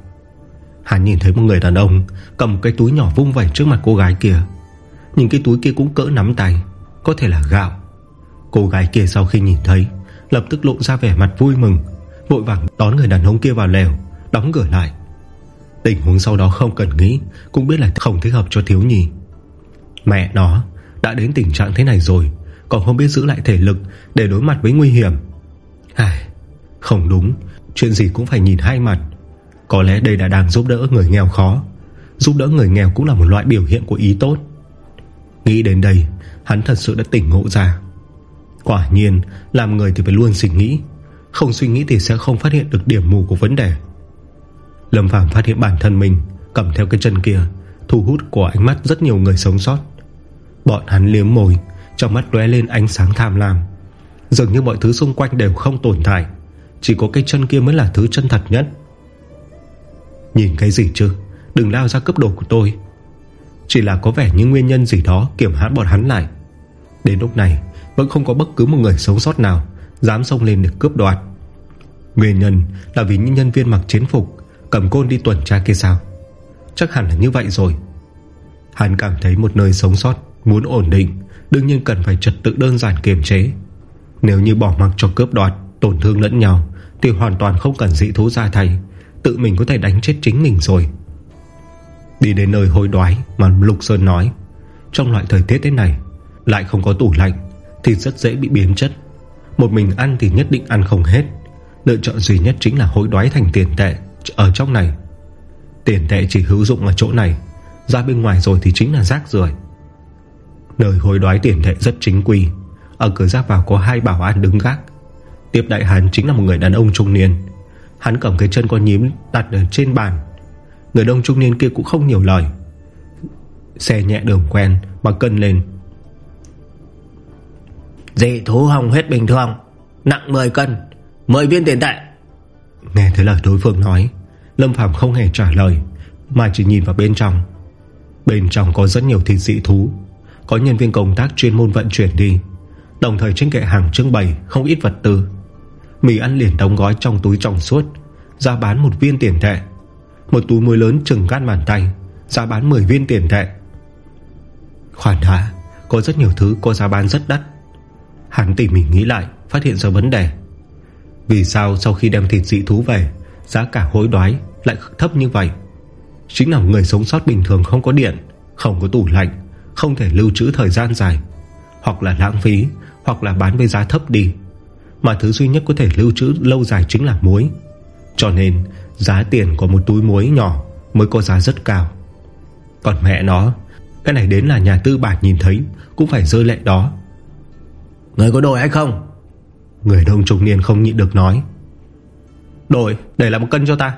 Hắn nhìn thấy một người đàn ông Cầm cái túi nhỏ vung vẩy trước mặt cô gái kia. Nhìn cái túi kia cũng cỡ nắm tay Có thể là gạo. Cô gái kia sau khi nhìn thấy Lập tức lộ ra vẻ mặt vui mừng Vội vàng đón người đàn ông kia vào lèo Đóng cửa lại. Tình huống sau đó không cần nghĩ Cũng biết là không thích hợp cho thiếu nhi. Mẹ nó đã đến tình trạng thế này rồi Còn không biết giữ lại thể lực Để đối mặt với nguy hiểm. Ai, Không đúng Chuyện gì cũng phải nhìn hai mặt. Có lẽ đây là đang giúp đỡ người nghèo khó. Giúp đỡ người nghèo cũng là một loại biểu hiện của ý tốt. Nghĩ đến đây, Hắn thật sự đã tỉnh ngộ ra. Quả nhiên, Làm người thì phải luôn suy nghĩ. Không suy nghĩ thì sẽ không phát hiện được điểm mù của vấn đề. Lâm Phàm phát hiện bản thân mình, Cầm theo cái chân kia, Thu hút của ánh mắt rất nhiều người sống sót. Bọn hắn liếm môi, Trong mắt lóe lên ánh sáng tham lam. Dường như mọi thứ xung quanh đều không tồn tại, Chỉ có cái chân kia mới là thứ chân thật nhất. Nhìn cái gì chứ? Đừng lao ra cấp độ của tôi. Chỉ là có vẻ những nguyên nhân gì đó Kiểm hãn bọn hắn lại. Đến lúc này, vẫn không có bất cứ một người sống sót nào Dám xông lên được cướp đoạt. Nguyên nhân là vì những nhân viên mặc chiến phục Cầm côn đi tuần tra kia sao? Chắc hẳn là như vậy rồi. Hắn cảm thấy một nơi sống sót Muốn ổn định, Đương nhiên cần phải trật tự đơn giản kiềm chế. Nếu như bỏ mặc cho cướp đoạt, Tổn thương lẫn nhau, Thì hoàn toàn không cần dị thú ra thay Tự mình có thể đánh chết chính mình rồi. Đi đến nơi hôi đoái Mà Lục Sơn nói, Trong loại thời tiết thế này, Lại không có tủ lạnh Thì rất dễ bị biến chất. Một mình ăn thì nhất định ăn không hết. Lựa chọn duy nhất chính là hối đoái thành tiền tệ Ở trong này. Tiền tệ chỉ hữu dụng ở chỗ này, Ra bên ngoài rồi thì chính là rác rưởi. Nơi hối đoái tiền tệ rất chính quy, Ở cửa ra vào có hai bảo an đứng gác. Tiếp đại hàn chính là một người đàn ông trung niên Hắn cầm cái chân con nhím đặt ở trên bàn. Người đông trung niên kia cũng không nhiều lời. Xe nhẹ đường quen Mà cân lên. Dị thú hồng huyết bình thường. Nặng 10 cân. 10 viên tiền tệ. Nghe thấy lời đối phương nói, Lâm Phàm không hề trả lời, Mà chỉ nhìn vào bên trong. Bên trong có rất nhiều thịt dị thú, Có nhân viên công tác chuyên môn vận chuyển đi. Đồng thời trên kệ hàng trưng bày Không ít vật tư. Mì ăn liền đóng gói trong túi trong suốt giá bán một viên tiền tệ. Một túi muối lớn chừng gan bàn tay Giá bán 10 viên tiền tệ. Khoản đã, Có rất nhiều thứ có giá bán rất đắt. Hắn tỉ mình nghĩ lại, Phát hiện ra vấn đề. Vì sao sau khi đem thịt dị thú về, Giá cả hối đoái lại thấp như vậy? Chính là người sống sót bình thường không có điện, Không có tủ lạnh, Không thể lưu trữ thời gian dài. Hoặc là lãng phí, Hoặc là bán với giá thấp đi. Mà thứ duy nhất có thể lưu trữ lâu dài chính là muối. Cho nên Giá tiền của một túi muối nhỏ Mới có giá rất cao. Còn mẹ nó Cái này đến là nhà tư bản nhìn thấy Cũng phải rơi lệ đó. Người có đổi hay không? Người đông trung niên không nhịn được nói. Đổi để lại một cân cho ta.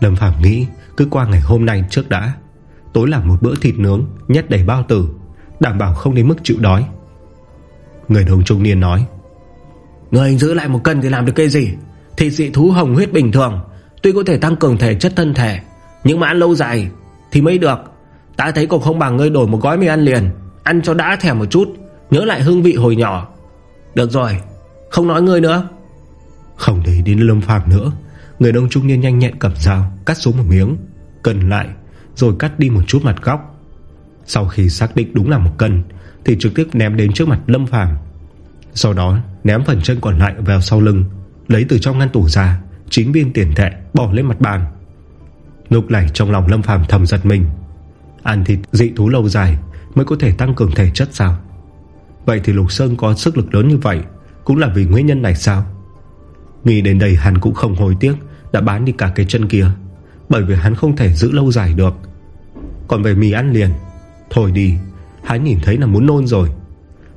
Lâm Phạm nghĩ cứ qua ngày hôm nay trước đã Tối làm một bữa thịt nướng Nhét đầy bao tử Đảm bảo không đến mức chịu đói. Người đồng trung niên nói Người giữ lại một cân thì làm được cái gì? Thịt dị thú hồng huyết bình thường, Tuy có thể tăng cường thể chất thân thể, Nhưng mà ăn lâu dài thì mới được. Ta thấy cậu không bằng ngươi đổi một gói mì ăn liền, Ăn cho đã thèm một chút, Nhớ lại hương vị hồi nhỏ. Được rồi, Không nói ngươi nữa. Không để đến lâm phàm nữa, Người đông trung niên nhanh nhẹn cầm dao, Cắt xuống một miếng, Cần lại, Rồi cắt đi một chút mặt góc. Sau khi xác định đúng là một cân, Thì trực tiếp ném đến trước mặt Lâm Phàm. Sau đó ném phần chân còn lại vào sau lưng, Lấy từ trong ngăn tủ ra, chính viên tiền tệ bỏ lên mặt bàn. Lúc này trong lòng Lâm Phàm thầm giật mình, Ăn thịt dị thú lâu dài Mới có thể tăng cường thể chất sao? Vậy thì Lục Sơn có sức lực lớn như vậy Cũng là vì nguyên nhân này sao? Nghĩ đến đây hắn cũng không hối tiếc, Đã bán đi cả cái chân kia, Bởi vì hắn không thể giữ lâu dài được. Còn về mì ăn liền, Thôi đi, Hắn nhìn thấy là muốn nôn rồi.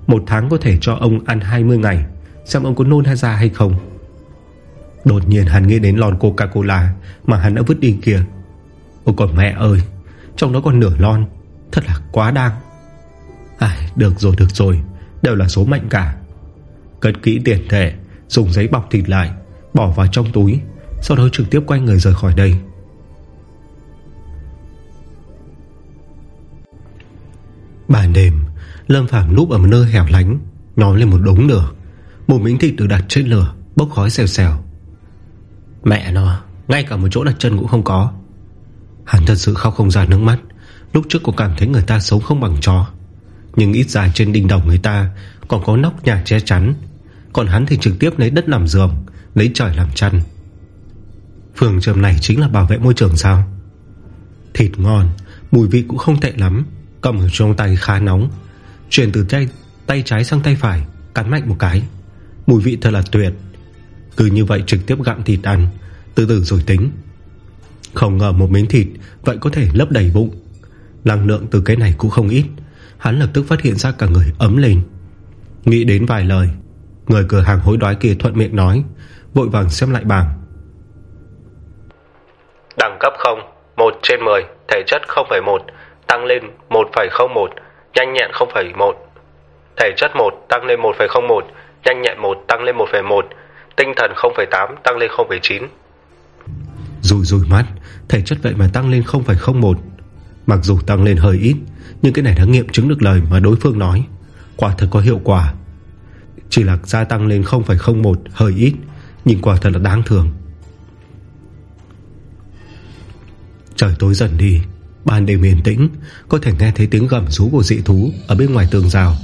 Một tháng có thể cho ông ăn 20 ngày. Xem ông có nôn hay ra hay không. Đột nhiên hắn nghĩ đến lon Coca-Cola Mà hắn đã vứt đi kia. Ôi còn mẹ ơi, Trong đó còn nửa lon, Thật là quá đáng. À được rồi được rồi, Đều là số mệnh cả. Cất kỹ tiền thể Dùng giấy bọc thịt lại, Bỏ vào trong túi, Sau đó trực tiếp quay người rời khỏi đây. Ban đêm, Lâm Phàm núp ở một nơi hẻo lánh, Nói lên một đống lửa một miếng thịt được đặt trên lửa Bốc khói xèo xèo. Mẹ nó Ngay cả một chỗ đặt chân cũng không có. Hắn thật sự khóc không ra nước mắt. Lúc trước cũng cảm thấy người ta sống không bằng chó Nhưng ít ra trên đỉnh đồng người ta Còn có nóc nhà che chắn. Còn hắn thì trực tiếp lấy đất làm giường Lấy trời làm chăn. Phương châm này chính là bảo vệ môi trường sao? Thịt ngon Mùi vị cũng không tệ lắm. Cầm ở trong tay khá nóng. Chuyển từ tay, tay trái sang tay phải Cắn mạnh một cái Mùi vị thật là tuyệt. Cứ như vậy trực tiếp gặm thịt ăn. Từ từ rồi tính. Không ngờ một miếng thịt Vậy có thể lấp đầy bụng. Năng lượng từ cái này cũng không ít. Hắn lập tức phát hiện ra cả người ấm lên. Nghĩ đến vài lời Người cửa hàng hối đoái kia thuận miệng nói Vội vàng xem lại bảng. Đẳng cấp 0 1 trên 10 Thể chất 0,1 Tăng lên 1,01 Nhanh nhẹn 0,1 Thể chất 1 tăng lên 1,01 Nhanh nhẹn 1 tăng lên 1,1 Tinh thần 0,8 tăng lên 0,9 Rùi rùi mắt Thể chất vậy mà tăng lên 0,01 Mặc dù tăng lên hơi ít Nhưng cái này đã nghiệm chứng được lời mà đối phương nói. Quả thật có hiệu quả. Chỉ là gia tăng lên 0,01 hơi ít Nhìn quả thật là đáng thường Trời tối dần đi Ban đêm yên tĩnh Có thể nghe thấy tiếng gầm rú của dị thú Ở bên ngoài tường rào.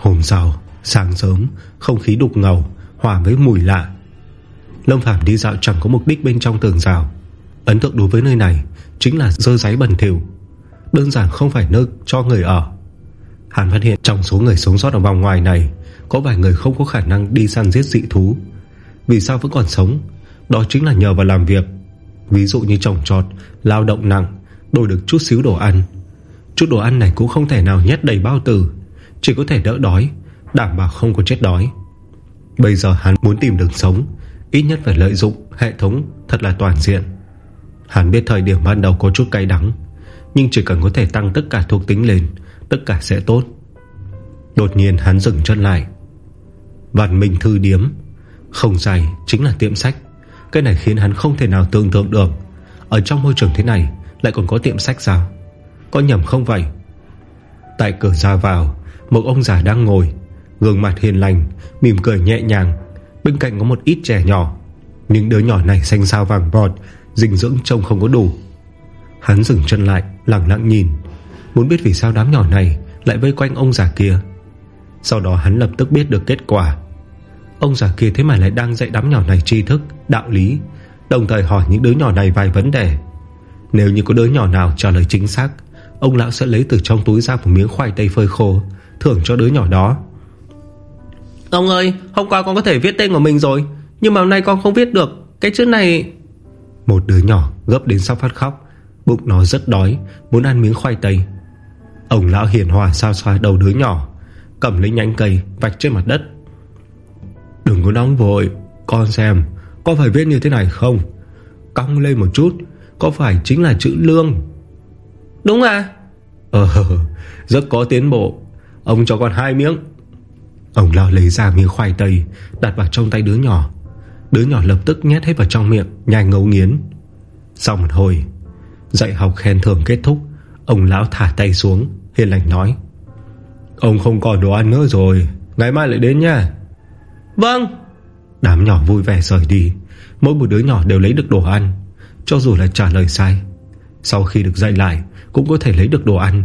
Hôm sau Sáng sớm Không khí đục ngầu Hòa với mùi lạ. Lâm Phàm đi dạo chẳng có mục đích bên trong tường rào. Ấn tượng đối với nơi này Chính là dơ giấy bẩn thỉu Đơn giản không phải nơi cho người ở. Hàn phát hiện trong số người sống sót ở vòng ngoài này Có vài người không có khả năng đi săn giết dị thú. Vì sao vẫn còn sống? Đó chính là nhờ vào làm việc. Ví dụ như trồng trọt, lao động nặng Đổi được chút xíu đồ ăn. Chút đồ ăn này cũng không thể nào nhét đầy bao tử. Chỉ có thể đỡ đói, Đảm bảo không có chết đói. Bây giờ hắn muốn tìm đường sống, Ít nhất phải lợi dụng hệ thống thật là toàn diện. Hắn biết thời điểm ban đầu có chút cay đắng, Nhưng chỉ cần có thể tăng tất cả thuộc tính lên, Tất cả sẽ tốt. Đột nhiên hắn dừng chân lại. Văn minh thư điếm, Không dài chính là tiệm sách. Cái này khiến hắn không thể nào tưởng tượng được. Ở trong môi trường thế này, Lại còn có tiệm sách sao? Có nhầm không vậy? Tại cửa ra vào một ông già đang ngồi, Gương mặt hiền lành, Mỉm cười nhẹ nhàng. Bên cạnh có một ít trẻ nhỏ, Những đứa nhỏ này xanh sao vàng bọt Dinh dưỡng trông không có đủ. Hắn dừng chân lại, lặng lặng nhìn, Muốn biết vì sao đám nhỏ này Lại vây quanh ông già kia. Sau đó hắn lập tức biết được kết quả. Ông già kia thế mà lại đang dạy đám nhỏ này tri thức, Đạo lý, Đồng thời hỏi những đứa nhỏ này vài vấn đề. Nếu như có đứa nhỏ nào trả lời chính xác, Ông lão sẽ lấy từ trong túi ra một miếng khoai tây phơi khô Thưởng cho đứa nhỏ đó. Ông ơi Hôm qua con có thể viết tên của mình rồi Nhưng mà hôm nay con không viết được. Cái chữ này Một đứa nhỏ gấp đến sắp phát khóc Bụng nó rất đói Muốn ăn miếng khoai tây. Ông lão hiền hòa sao xoa đầu đứa nhỏ Cầm lấy nhánh cây vạch trên mặt đất. Đừng có nóng vội Con xem Có phải viết như thế này không? Cong lên một chút Có phải chính là chữ lương? Đúng à? Ờ rất có tiến bộ Ông cho con hai miếng. Ông lão lấy ra miếng khoai tây Đặt vào trong tay đứa nhỏ. Đứa nhỏ lập tức nhét hết vào trong miệng Nhai ngấu nghiến. Sau một hồi Dạy học khen thưởng kết thúc Ông lão thả tay xuống Hiền lành nói Ông không còn đồ ăn nữa rồi Ngày mai lại đến nha. Vâng. Đám nhỏ vui vẻ rời đi. Mỗi một đứa nhỏ đều lấy được đồ ăn Cho dù là trả lời sai. Sau khi được dạy lại Cũng có thể lấy được đồ ăn.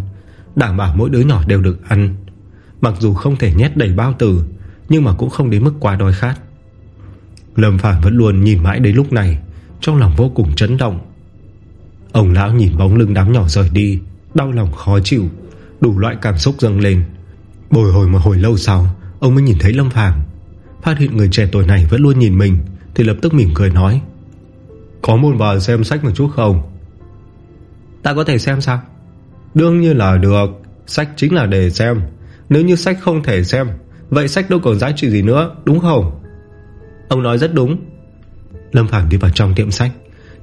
Đảm bảo mỗi đứa nhỏ đều được ăn Mặc dù không thể nhét đầy bao tử Nhưng mà cũng không đến mức quá đói khát. Lâm Phàm vẫn luôn nhìn mãi đến lúc này, Trong lòng vô cùng chấn động. Ông lão nhìn bóng lưng đám nhỏ rời đi, Đau lòng khó chịu, Đủ loại cảm xúc dâng lên. Bồi hồi một hồi lâu sau, Ông mới nhìn thấy Lâm Phàm. Phát hiện người trẻ tuổi này vẫn luôn nhìn mình, Thì lập tức mỉm cười nói, Có muốn vào xem sách một chút không? Ta có thể xem sao? Đương nhiên là được, Sách chính là để xem. Nếu như sách không thể xem, Vậy sách đâu còn giá trị gì nữa, đúng không? Ông nói rất đúng. Lâm Phàm đi vào trong tiệm sách,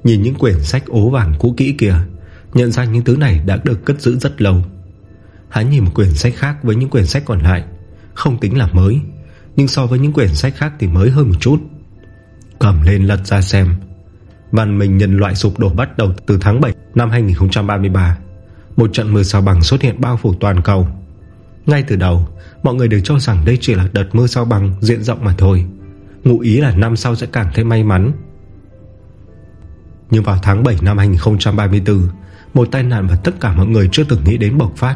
Nhìn những quyển sách ố vàng cũ kỹ kia, Nhận ra những thứ này đã được cất giữ rất lâu. Hắn nhìn một quyển sách khác Với những quyển sách còn lại, Không tính là mới, Nhưng so với những quyển sách khác thì mới hơn một chút. Cầm lên lật ra xem. Văn minh nhân loại sụp đổ bắt đầu từ tháng 7 năm 2033 Một trận mưa sao bằng xuất hiện bao phủ toàn cầu. Ngay từ đầu, Mọi người đều cho rằng đây chỉ là đợt mưa sao băng diện rộng mà thôi. Ngụ ý là năm sau sẽ càng thêm may mắn. Nhưng vào tháng 7 năm 2034 Một tai nạn mà tất cả mọi người chưa từng nghĩ đến bộc phát.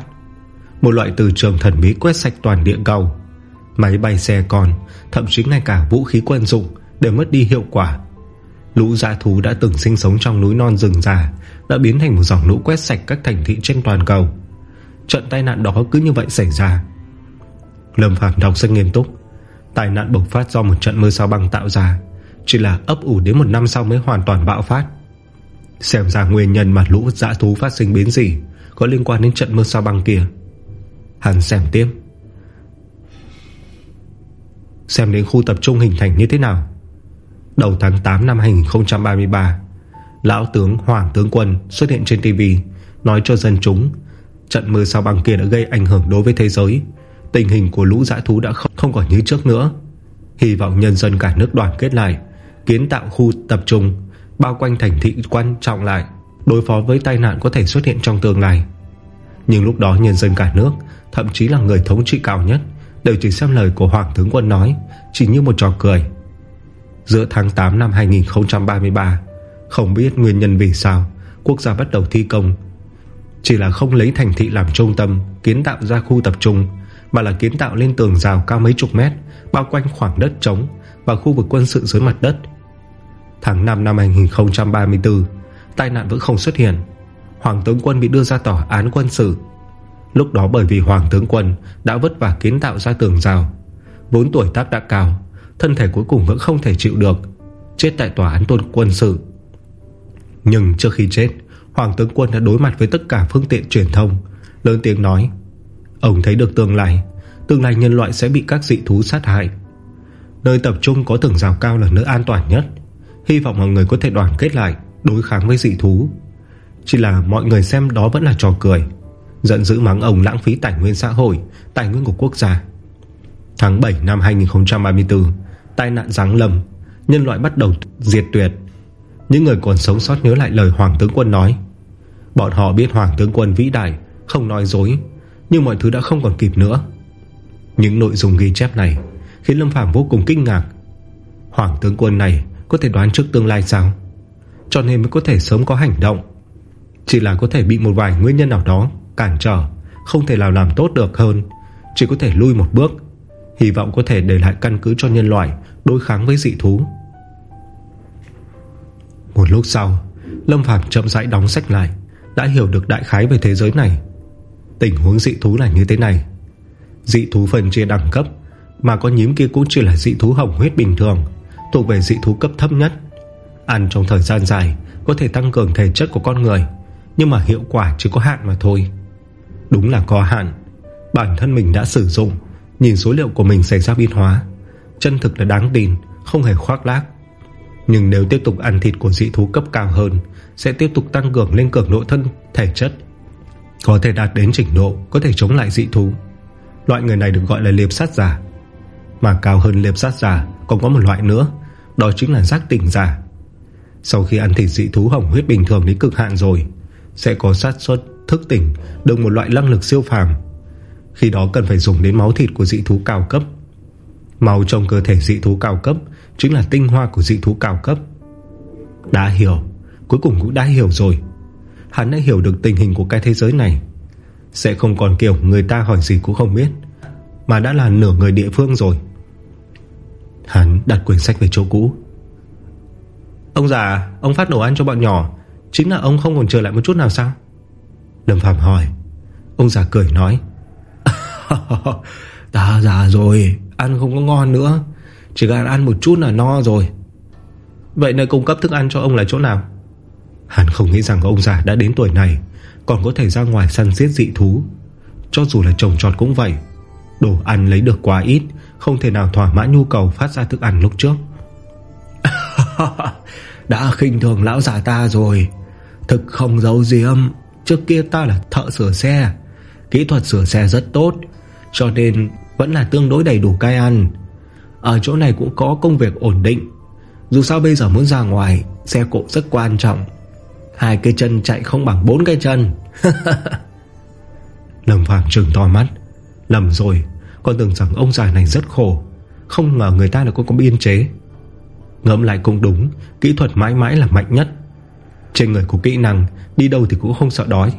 Một loại từ trường thần bí quét sạch toàn địa cầu. Máy bay xe con, Thậm chí ngay cả vũ khí quân dụng Đều mất đi hiệu quả. Lũ dã thú đã từng sinh sống trong núi non rừng già, Đã biến thành một dòng lũ quét sạch các thành thị trên toàn cầu. Trận tai nạn đó cứ như vậy xảy ra. Lâm Phạm đọc rất nghiêm túc. Tai nạn bộc phát do một trận mưa sao băng tạo ra. Chỉ là ấp ủ đến một năm sau mới hoàn toàn bạo phát. Xem ra nguyên nhân mà lũ dã thú phát sinh biến gì Có liên quan đến trận mưa sao băng kia. Hắn xem tiếp. Xem đến khu tập trung hình thành như thế nào. Đầu tháng 8 năm 2033 Lão tướng Hoàng tướng quân xuất hiện trên TV Nói cho dân chúng Trận mưa sao băng kia đã gây ảnh hưởng đối với thế giới. Tình hình của lũ dã thú đã không, không còn như trước nữa. Hy vọng nhân dân cả nước đoàn kết lại Kiến tạo khu tập trung Bao quanh thành thị quan trọng lại Đối phó với tai nạn có thể xuất hiện trong tương lai. Nhưng lúc đó nhân dân cả nước Thậm chí là người thống trị cao nhất Đều chỉ xem lời của Hoàng tướng quân nói Chỉ như một trò cười. Giữa tháng 8 năm 2033 Không biết nguyên nhân vì sao Quốc gia bắt đầu thi công chỉ là không lấy thành thị làm trung tâm, Kiến tạo ra khu tập trung, Mà là kiến tạo lên tường rào cao mấy chục mét, Bao quanh khoảng đất trống Và khu vực quân sự dưới mặt đất. Tháng 5 năm 2034 Tai nạn vẫn không xuất hiện. Hoàng tướng quân bị đưa ra tòa án quân sự. Lúc đó bởi vì Hoàng tướng quân Đã vất vả kiến tạo ra tường rào, Vốn tuổi tác đã cao, Thân thể cuối cùng vẫn không thể chịu được, Chết tại tòa án tôn quân sự. Nhưng trước khi chết Hoàng tướng quân đã đối mặt với tất cả phương tiện truyền thông. Lớn tiếng nói, Ông thấy được tương lai Tương lai nhân loại sẽ bị các dị thú sát hại. Nơi tập trung có tường rào cao là nơi an toàn nhất. Hy vọng mọi người có thể đoàn kết lại, Đối kháng với dị thú. Chỉ là mọi người xem đó vẫn là trò cười, Giận dữ mắng ông lãng phí tài nguyên xã hội, Tài nguyên của quốc gia. Tháng 7 năm 2034 Tai nạn giáng lầm Nhân loại bắt đầu diệt tuyệt. Những người còn sống sót nhớ lại lời Hoàng tướng quân nói Bọn họ biết Hoàng tướng quân vĩ đại, Không nói dối, Nhưng mọi thứ đã không còn kịp nữa. Những nội dung ghi chép này Khiến Lâm Phàm vô cùng kinh ngạc. Hoàng tướng quân này có thể đoán trước tương lai sao? Cho nên mới có thể sớm có hành động. Chỉ là có thể bị một vài nguyên nhân nào đó Cản trở, Không thể nào làm tốt được hơn, Chỉ có thể lui một bước. Hy vọng có thể để lại căn cứ cho nhân loại Đối kháng với dị thú. Một lúc sau, Lâm Phàm chậm rãi đóng sách lại. Đã hiểu được đại khái về thế giới này. Tình huống dị thú là như thế này. Dị thú phần chia đẳng cấp, Mà con nhím kia cũng chỉ là dị thú hồng huyết bình thường, Thuộc về dị thú cấp thấp nhất. Ăn trong thời gian dài, Có thể tăng cường thể chất của con người, Nhưng mà hiệu quả chỉ có hạn mà thôi. Đúng là có hạn. Bản thân mình đã sử dụng, Nhìn số liệu của mình xảy ra biến hóa. Chân thực là đáng tin, Không hề khoác lác. Nhưng nếu tiếp tục ăn thịt của dị thú cấp cao hơn, Sẽ tiếp tục tăng cường lên cường độ thân, Thể chất. Có thể đạt đến trình độ Có thể chống lại dị thú. Loại người này được gọi là liệp sát giả. Mà cao hơn liệp sát giả, Còn có một loại nữa, Đó chính là giác tỉnh giả. Sau khi ăn thịt dị thú hỏng huyết bình thường đến cực hạn rồi, Sẽ có sát xuất, thức tỉnh, Được một loại năng lực siêu phàm. Khi đó cần phải dùng đến máu thịt của dị thú cao cấp. Máu trong cơ thể dị thú cao cấp Chính là tinh hoa của dị thú cao cấp. Đã hiểu, Cuối cùng cũng đã hiểu rồi. Hắn đã hiểu được tình hình của cái thế giới này. Sẽ không còn kiểu người ta hỏi gì cũng không biết, Mà đã là nửa người địa phương rồi. Hắn đặt quyển sách về chỗ cũ. Ông già, Ông phát đồ ăn cho bọn nhỏ. Chính là ông không còn trở lại một chút nào sao? Lâm Phạm hỏi. Ông già cười nói. Ta già rồi, Ăn không có ngon nữa. Chỉ cần ăn một chút là no rồi. Vậy nơi cung cấp thức ăn cho ông là chỗ nào? Hắn không nghĩ rằng ông già đã đến tuổi này, Còn có thể ra ngoài săn giết dị thú. Cho dù là trồng trọt cũng vậy, Đồ ăn lấy được quá ít, Không thể nào thỏa mãn nhu cầu phát ra thức ăn lúc trước. Đã khinh thường lão già ta rồi. Thực không giấu diêm Trước kia ta là thợ sửa xe, Kỹ thuật sửa xe rất tốt, Cho nên vẫn là tương đối đầy đủ cai ăn. Ở chỗ này cũng có công việc ổn định. Dù sao bây giờ muốn ra ngoài Xe cộ rất quan trọng. Hai cái chân chạy không bằng bốn cái chân. Lâm Phạm trừng to mắt. Lầm rồi, Con tưởng rằng ông già này rất khổ. Không ngờ người ta là có có biên chế. Ngẫm lại cũng đúng, Kỹ thuật mãi mãi là mạnh nhất. Trên người có kỹ năng, Đi đâu thì cũng không sợ đói.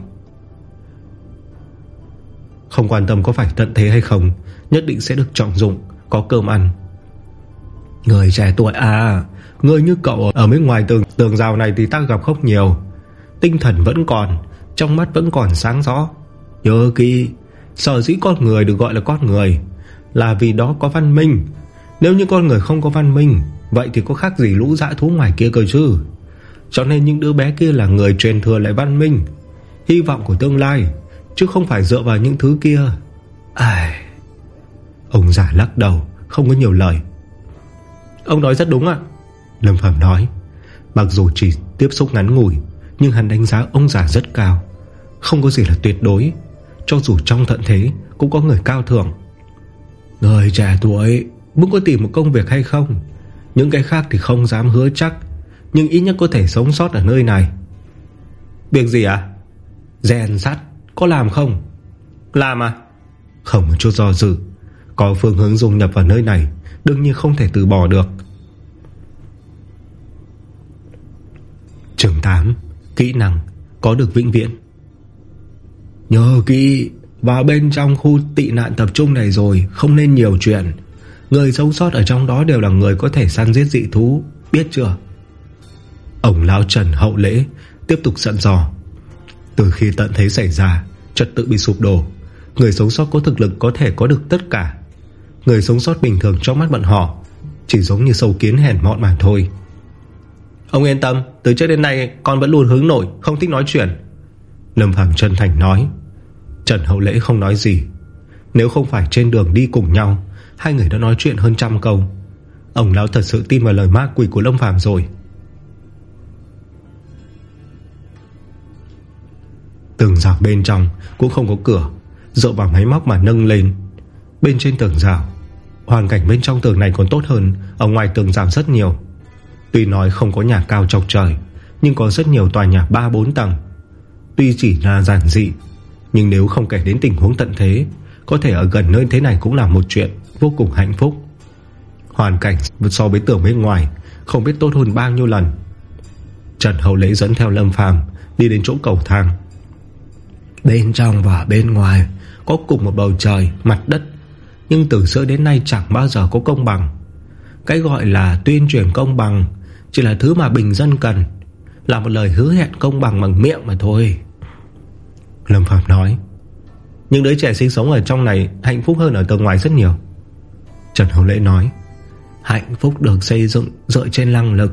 Không quan tâm có phải tận thế hay không, Nhất định sẽ được trọng dụng, Có cơm ăn. Người trẻ tuổi à Người như cậu ở bên ngoài tường, tường rào này Thì ta gặp không nhiều. Tinh thần vẫn còn Trong mắt vẫn còn sáng rõ. Nhớ kỹ Sở dĩ con người được gọi là con người Là vì đó có văn minh. Nếu như con người không có văn minh Vậy thì có khác gì lũ dã thú ngoài kia cơ chứ? Cho nên những đứa bé kia là người truyền thừa lại văn minh Hy vọng của tương lai Chứ không phải dựa vào những thứ kia. Ai... Ông già lắc đầu Không có nhiều lời. Ông nói rất đúng ạ. Lâm Phạm nói Mặc dù chỉ tiếp xúc ngắn ngủi Nhưng hắn đánh giá ông già rất cao. Không có gì là tuyệt đối Cho dù trong thận thế Cũng có người cao thường Người trẻ tuổi Muốn có tìm một công việc hay không? Những cái khác thì không dám hứa chắc Nhưng ít nhất có thể sống sót ở nơi này. Việc gì à Rèn sắt Có làm không? Làm à? Không một chút do dự. Có phương hướng dung nhập vào nơi này Đương nhiên không thể từ bỏ được. Trường 8 Kỹ năng Có được vĩnh viễn. Nhớ kỹ Vào bên trong khu tị nạn tập trung này rồi, Không nên nhiều chuyện. Người sống sót ở trong đó đều là người có thể săn giết dị thú, Biết chưa? Ông Lão Trần hậu lễ Tiếp tục sẵn dò. Từ khi tận thế xảy ra, Trật tự bị sụp đổ, Người sống sót có thực lực có thể có được tất cả. Người sống sót bình thường trong mắt bọn họ Chỉ giống như sâu kiến hèn mọn mà thôi. Ông yên tâm, Từ trước đến nay con vẫn luôn hướng nổi Không thích nói chuyện. Lâm Phàm chân thành nói. Trần Hậu Lễ không nói gì. Nếu không phải trên đường đi cùng nhau, Hai người đã nói chuyện hơn trăm câu. Ông lão thật sự tin vào lời ma quỷ của Lâm Phàm rồi. Tường rào bên trong Cũng không có cửa Dựa vào máy móc mà nâng lên. Bên trên tường rào Hoàn cảnh bên trong tường này còn tốt hơn Ở ngoài tường rào rất nhiều. Tuy nói không có nhà cao chọc trời Nhưng có rất nhiều tòa nhà 3-4 tầng. Tuy chỉ là giản dị Nhưng nếu không kể đến tình huống tận thế Có thể ở gần nơi thế này cũng là một chuyện Vô cùng hạnh phúc. Hoàn cảnh so với tưởng bên ngoài Không biết tốt hơn bao nhiêu lần. Trần Hậu Lễ dẫn theo Lâm Phàm Đi đến chỗ cầu thang. Bên trong và bên ngoài Có cùng một bầu trời, mặt đất nhưng từ xưa đến nay chẳng bao giờ có công bằng. Cái gọi là tuyên truyền công bằng Chỉ là thứ mà bình dân cần, Là một lời hứa hẹn công bằng bằng miệng mà thôi. Lâm Phạm nói Nhưng đứa trẻ sinh sống ở trong này Hạnh phúc hơn ở tầng ngoài rất nhiều. Trần Hồng Lễ nói, Hạnh phúc được xây dựng dựa trên năng lực.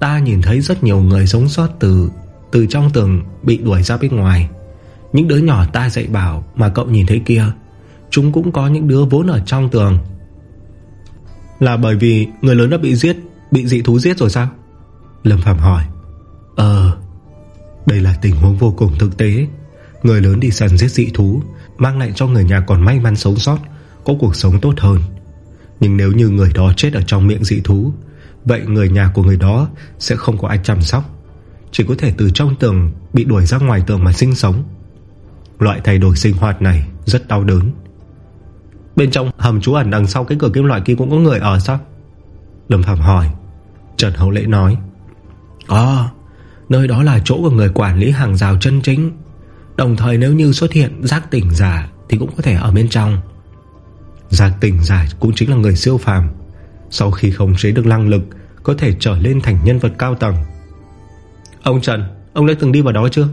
Ta nhìn thấy rất nhiều người sống sót từ Từ trong tường bị đuổi ra bên ngoài. Những đứa nhỏ ta dạy bảo Mà cậu nhìn thấy kia Chúng cũng có những đứa vốn ở trong tường. Là bởi vì Người lớn đã bị giết, Bị dị thú giết rồi sao? Lâm Phạm hỏi. Ờ Đây là tình huống vô cùng thực tế. Người lớn đi săn giết dị thú, Mang lại cho người nhà còn may mắn sống sót, Có cuộc sống tốt hơn. Nhưng nếu như người đó chết ở trong miệng dị thú, Vậy người nhà của người đó Sẽ không có ai chăm sóc. Chỉ có thể từ trong tường Bị đuổi ra ngoài tường mà sinh sống. Loại thay đổi sinh hoạt này rất đau đớn. Bên trong hầm trú ẩn đằng sau cái cửa kim loại kia cũng có người ở sao? Lâm Phạm hỏi. Trần Hậu Lễ nói. Có, Nơi đó là chỗ của người quản lý hàng rào chân chính. Đồng thời nếu như xuất hiện giác tỉnh giả Thì cũng có thể ở bên trong. Giác tỉnh giả cũng chính là người siêu phàm. Sau khi khống chế được năng lực, Có thể trở lên thành nhân vật cao tầng. Ông Trần, Ông đã từng đi vào đó chưa?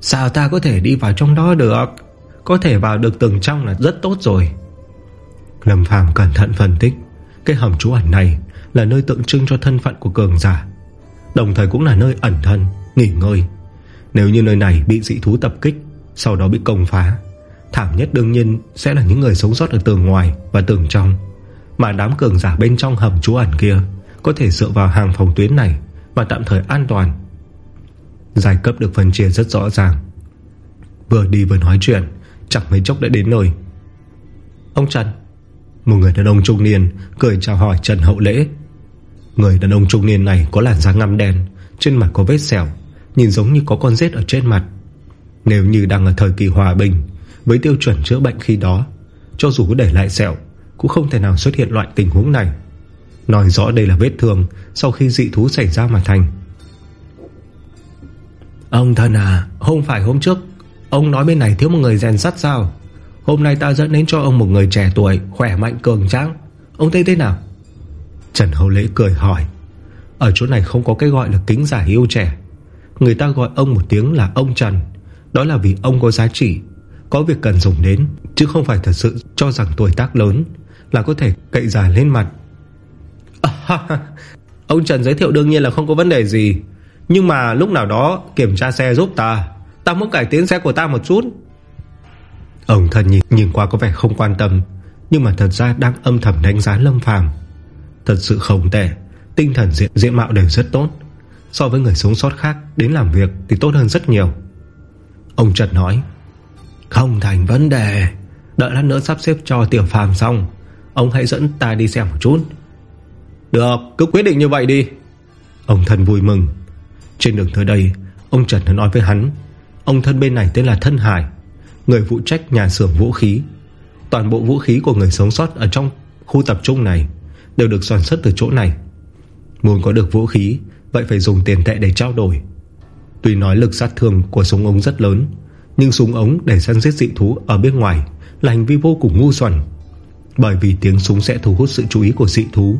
Sao ta có thể đi vào trong đó được? Có thể vào được tầng trong là rất tốt rồi. Lâm Phàm cẩn thận phân tích, Cái hầm trú ẩn này Là nơi tượng trưng cho thân phận của cường giả, Đồng thời cũng là nơi ẩn thân, Nghỉ ngơi. Nếu như nơi này bị dị thú tập kích, Sau đó bị công phá, Thảm nhất đương nhiên sẽ là những người sống sót ở tường ngoài Và tường trong. Mà đám cường giả bên trong hầm trú ẩn kia Có thể dựa vào hàng phòng tuyến này Mà tạm thời an toàn. Giai cấp được phân chia rất rõ ràng. Vừa đi vừa nói chuyện, Chẳng mấy chốc đã đến nơi. Ông Trần một người đàn ông trung niên Cười chào hỏi Trần Hậu Lễ. Người đàn ông trung niên này có làn da ngăm đen, Trên mặt có vết sẹo, Nhìn giống như có con rết ở trên mặt. Nếu như đang ở thời kỳ hòa bình, Với tiêu chuẩn chữa bệnh khi đó, Cho dù có để lại sẹo, Cũng không thể nào xuất hiện loại tình huống này. Nói rõ đây là vết thương Sau khi dị thú xảy ra mà thành. Ông thân à Không phải hôm trước, Ông nói bên này thiếu một người rèn sắt sao? Hôm nay ta dẫn đến cho ông một người trẻ tuổi Khỏe mạnh cường tráng. Ông thấy thế nào? Trần Hậu Lễ cười hỏi. Ở chỗ này không có cái gọi là kính giả yêu trẻ. Người ta gọi ông một tiếng là ông Trần. Đó là vì ông có giá trị Có việc cần dùng đến Chứ không phải thật sự cho rằng tuổi tác lớn Là có thể cậy giả lên mặt. À, Ông Trần giới thiệu đương nhiên là không có vấn đề gì. Nhưng mà lúc nào đó Kiểm tra xe giúp ta Ta muốn cải tiến xe của ta một chút. Ông thần nhìn, nhìn qua có vẻ không quan tâm Nhưng mà thật ra đang âm thầm đánh giá Lâm Phàm. Thật sự không tệ Tinh thần diện, diện mạo đều rất tốt. So với người sống sót khác Đến làm việc thì tốt hơn rất nhiều. Ông Trật nói Không thành vấn đề Đợi lát nữa sắp xếp cho tiểu phàm xong Ông hãy dẫn ta đi xem một chút. Được cứ quyết định như vậy đi. Ông thân vui mừng. Trên đường tới đây Ông Trần đã nói với hắn Ông thân bên này tên là Thân Hải Người phụ trách nhà xưởng vũ khí. Toàn bộ vũ khí của người sống sót Ở trong khu tập trung này Đều được sản xuất từ chỗ này. Muốn có được vũ khí, Vậy phải dùng tiền tệ để trao đổi. Tuy nói lực sát thương của súng ống rất lớn, Nhưng súng ống để săn giết dị thú Ở bên ngoài là hành vi vô cùng ngu xuẩn. Bởi vì tiếng súng sẽ thu hút sự chú ý của dị thú.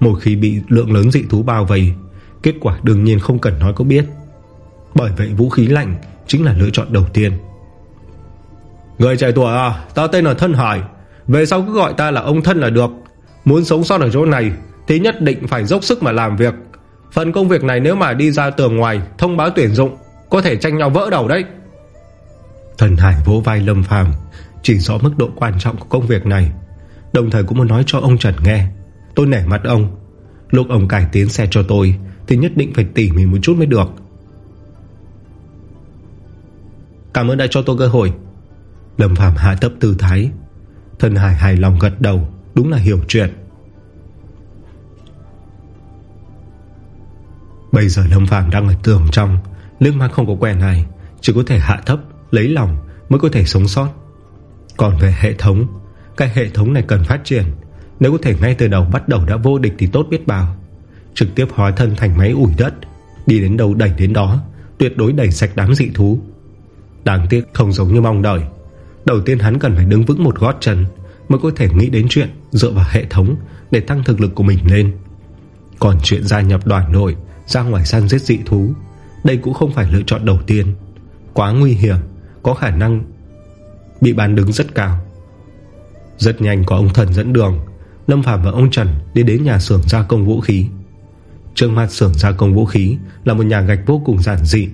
Một khi bị lượng lớn dị thú bao vây, Kết quả đương nhiên không cần nói có biết. Bởi vậy vũ khí lạnh Chính là lựa chọn đầu tiên. Người trẻ tuổi à Ta tên là Thân Hải. Về sau cứ gọi ta là ông Thân là được. Muốn sống sót ở chỗ này Thì nhất định phải dốc sức mà làm việc. Phần công việc này nếu mà đi ra tường ngoài, Thông báo tuyển dụng, Có thể tranh nhau vỡ đầu đấy. Thần Hải vỗ vai Lâm Phàm, Chỉ rõ mức độ quan trọng của công việc này. Đồng thời cũng muốn nói cho ông Trần nghe. Tôi nể mặt ông. Lúc ông cải tiến xe cho tôi Thì nhất định phải tỉ mỉ một chút mới được. Cảm ơn đã cho tôi cơ hội. Lâm Phàm hạ thấp tư thái. Thần Hải hài lòng gật đầu Đúng là hiểu chuyện. Bây giờ Lâm Phàm đang ở tường trong lương mắt không có quen này Chỉ có thể hạ thấp, lấy lòng Mới có thể sống sót. Còn về hệ thống Cái hệ thống này cần phát triển. Nếu có thể ngay từ đầu bắt đầu đã vô địch thì tốt biết bao. Trực tiếp hóa thân thành máy ủi đất Đi đến đâu đẩy đến đó Tuyệt đối đẩy sạch đám dị thú. Đáng tiếc không giống như mong đợi. Đầu tiên hắn cần phải đứng vững một gót chân Mới có thể nghĩ đến chuyện Dựa vào hệ thống để tăng thực lực của mình lên. Còn chuyện gia nhập đoàn đội, Ra ngoài săn giết dị thú, Đây cũng không phải lựa chọn đầu tiên. Quá nguy hiểm, Có khả năng bị bán đứng rất cao. Rất nhanh có ông thần dẫn đường, Lâm Phạm và ông Trần đi đến nhà xưởng gia công vũ khí. Trước mặt xưởng gia công vũ khí Là một nhà gạch vô cùng giản dị.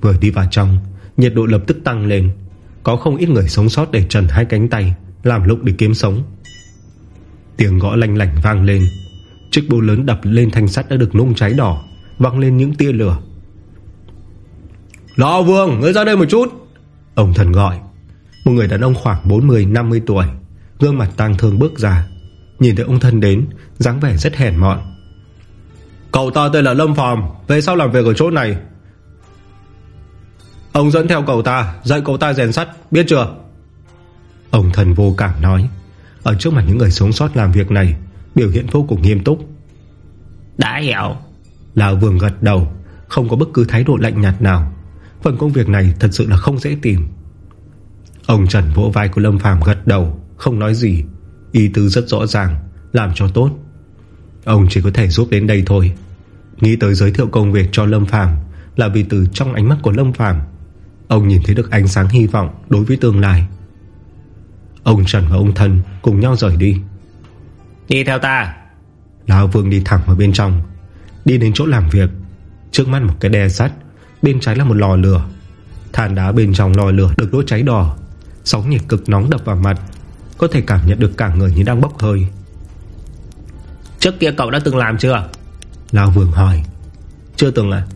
Vừa đi vào trong, Nhiệt độ lập tức tăng lên. Có không ít người sống sót để trần hai cánh tay, Làm lúc để kiếm sống. Tiếng gõ lanh lảnh vang lên. Chiếc búa lớn đập lên thanh sắt đã được nung cháy đỏ, Văng lên những tia lửa. Lò vương, Ngươi ra đây một chút. Ông thần gọi. Một người đàn ông khoảng 40-50 tuổi, Gương mặt tang thương bước ra. Nhìn thấy ông thân đến, dáng vẻ rất hèn mọn. Cậu ta tên là Lâm Phàm, Về sau làm việc ở chỗ này Ông dẫn theo cậu ta Dạy cậu ta rèn sắt biết chưa? Ông thần vô cảm nói Ở trước mặt những người sống sót làm việc này Biểu hiện vô cùng nghiêm túc. Đã hiểu. Lão Vương gật đầu Không có bất cứ thái độ lạnh nhạt nào. Phần công việc này thật sự là không dễ tìm. Ông Trần vỗ vai của Lâm Phàm gật đầu Không nói gì. Ý tứ rất rõ ràng Làm cho tốt. Ông chỉ có thể giúp đến đây thôi. Nghĩ tới giới thiệu công việc cho Lâm Phàm Là vì từ trong ánh mắt của Lâm Phàm Ông nhìn thấy được ánh sáng hy vọng Đối với tương lai. Ông Trần và ông Thân cùng nhau rời đi. Đi theo ta. Lão Vương đi thẳng vào bên trong. Đi đến chỗ làm việc. Trước mắt một cái đe sắt Bên trái là một lò lửa. Than đá bên trong lò lửa được đốt cháy đỏ. Sóng nhiệt cực nóng đập vào mặt Có thể cảm nhận được cả người như đang bốc hơi. Trước kia cậu đã từng làm chưa? Lão Vương hỏi. Chưa từng là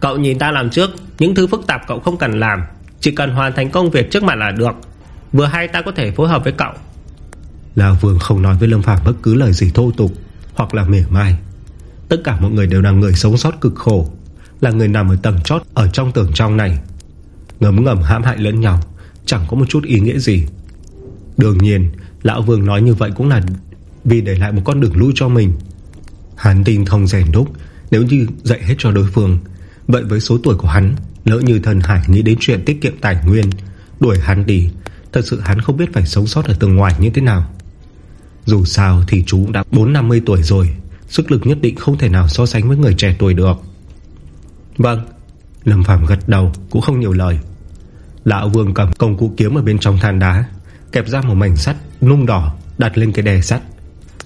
Cậu nhìn ta làm trước, Những thứ phức tạp cậu không cần làm, Chỉ cần hoàn thành công việc trước mặt là được. Vừa hay ta có thể phối hợp với cậu. Lão Vương không nói với Lâm Phàm bất cứ lời gì thô tục Hoặc là mỉa mai. Tất cả mọi người đều là người sống sót cực khổ, Là người nằm ở tầng chót Ở trong tường trong này. Ngấm ngầm hãm hại lẫn nhau, Chẳng có một chút ý nghĩa gì. Đương nhiên, Lão Vương nói như vậy cũng là Vì để lại một con đường lui cho mình. Hắn tin thông rèn đúc, Nếu như dạy hết cho đối phương Vậy với số tuổi của hắn, Lỡ như thần hải nghĩ đến chuyện tiết kiệm tài nguyên, Đuổi hắn đi, Thật sự hắn không biết phải sống sót ở tường ngoài như thế nào. Dù sao thì chú đã 4-50 tuổi rồi, Sức lực nhất định không thể nào so sánh với người trẻ tuổi được. Vâng Lâm Phạm gật đầu, cũng không nhiều lời. Lão Vương cầm công cụ kiếm ở bên trong than đá, Kẹp ra một mảnh sắt nung đỏ, Đặt lên cái đè sắt.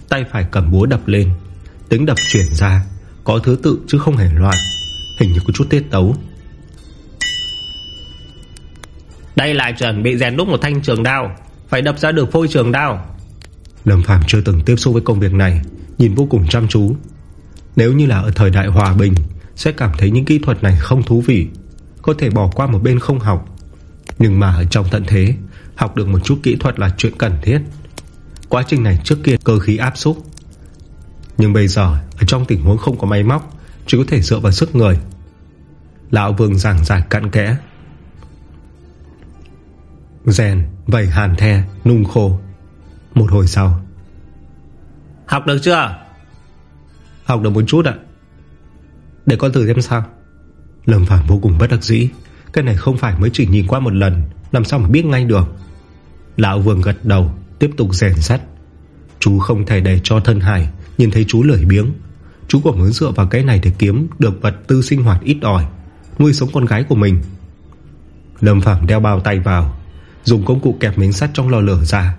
Tay phải cầm búa đập lên Tính đập chuyển ra, Có thứ tự chứ không hề loạn. Hình như có chút tiết tấu. Đây là chuẩn bị rèn đúc một thanh trường đao. Phải đập ra được phôi trường đao. Lâm Phàm chưa từng tiếp xúc với công việc này Nhìn vô cùng chăm chú. Nếu như là ở thời đại hòa bình Sẽ cảm thấy những kỹ thuật này không thú vị Có thể bỏ qua một bên không học. Nhưng mà ở trong tận thế Học được một chút kỹ thuật là chuyện cần thiết. Quá trình này trước kia cơ khí áp xúc. Nhưng bây giờ Ở trong tình huống không có máy móc Chỉ có thể dựa vào sức người. Lão Vương giảng giải cặn kẽ. Rèn, vẩy hàn the, nung khô. Một hồi sau. Học được chưa? Học được một chút ạ. Để con thử xem sao. Lâm Phàm vô cùng bất đắc dĩ. Cái này không phải mới chỉ nhìn qua một lần Làm sao mà biết ngay được. Lão Vương gật đầu Tiếp tục rèn sắt. Chú không thể để cho thân hải Nhìn thấy chú lười biếng Chú còn muốn dựa vào cái này để kiếm Được vật tư sinh hoạt ít ỏi Nuôi sống con gái của mình. Lâm Phạm đeo bao tay vào Dùng công cụ kẹp miếng sắt trong lò lửa ra.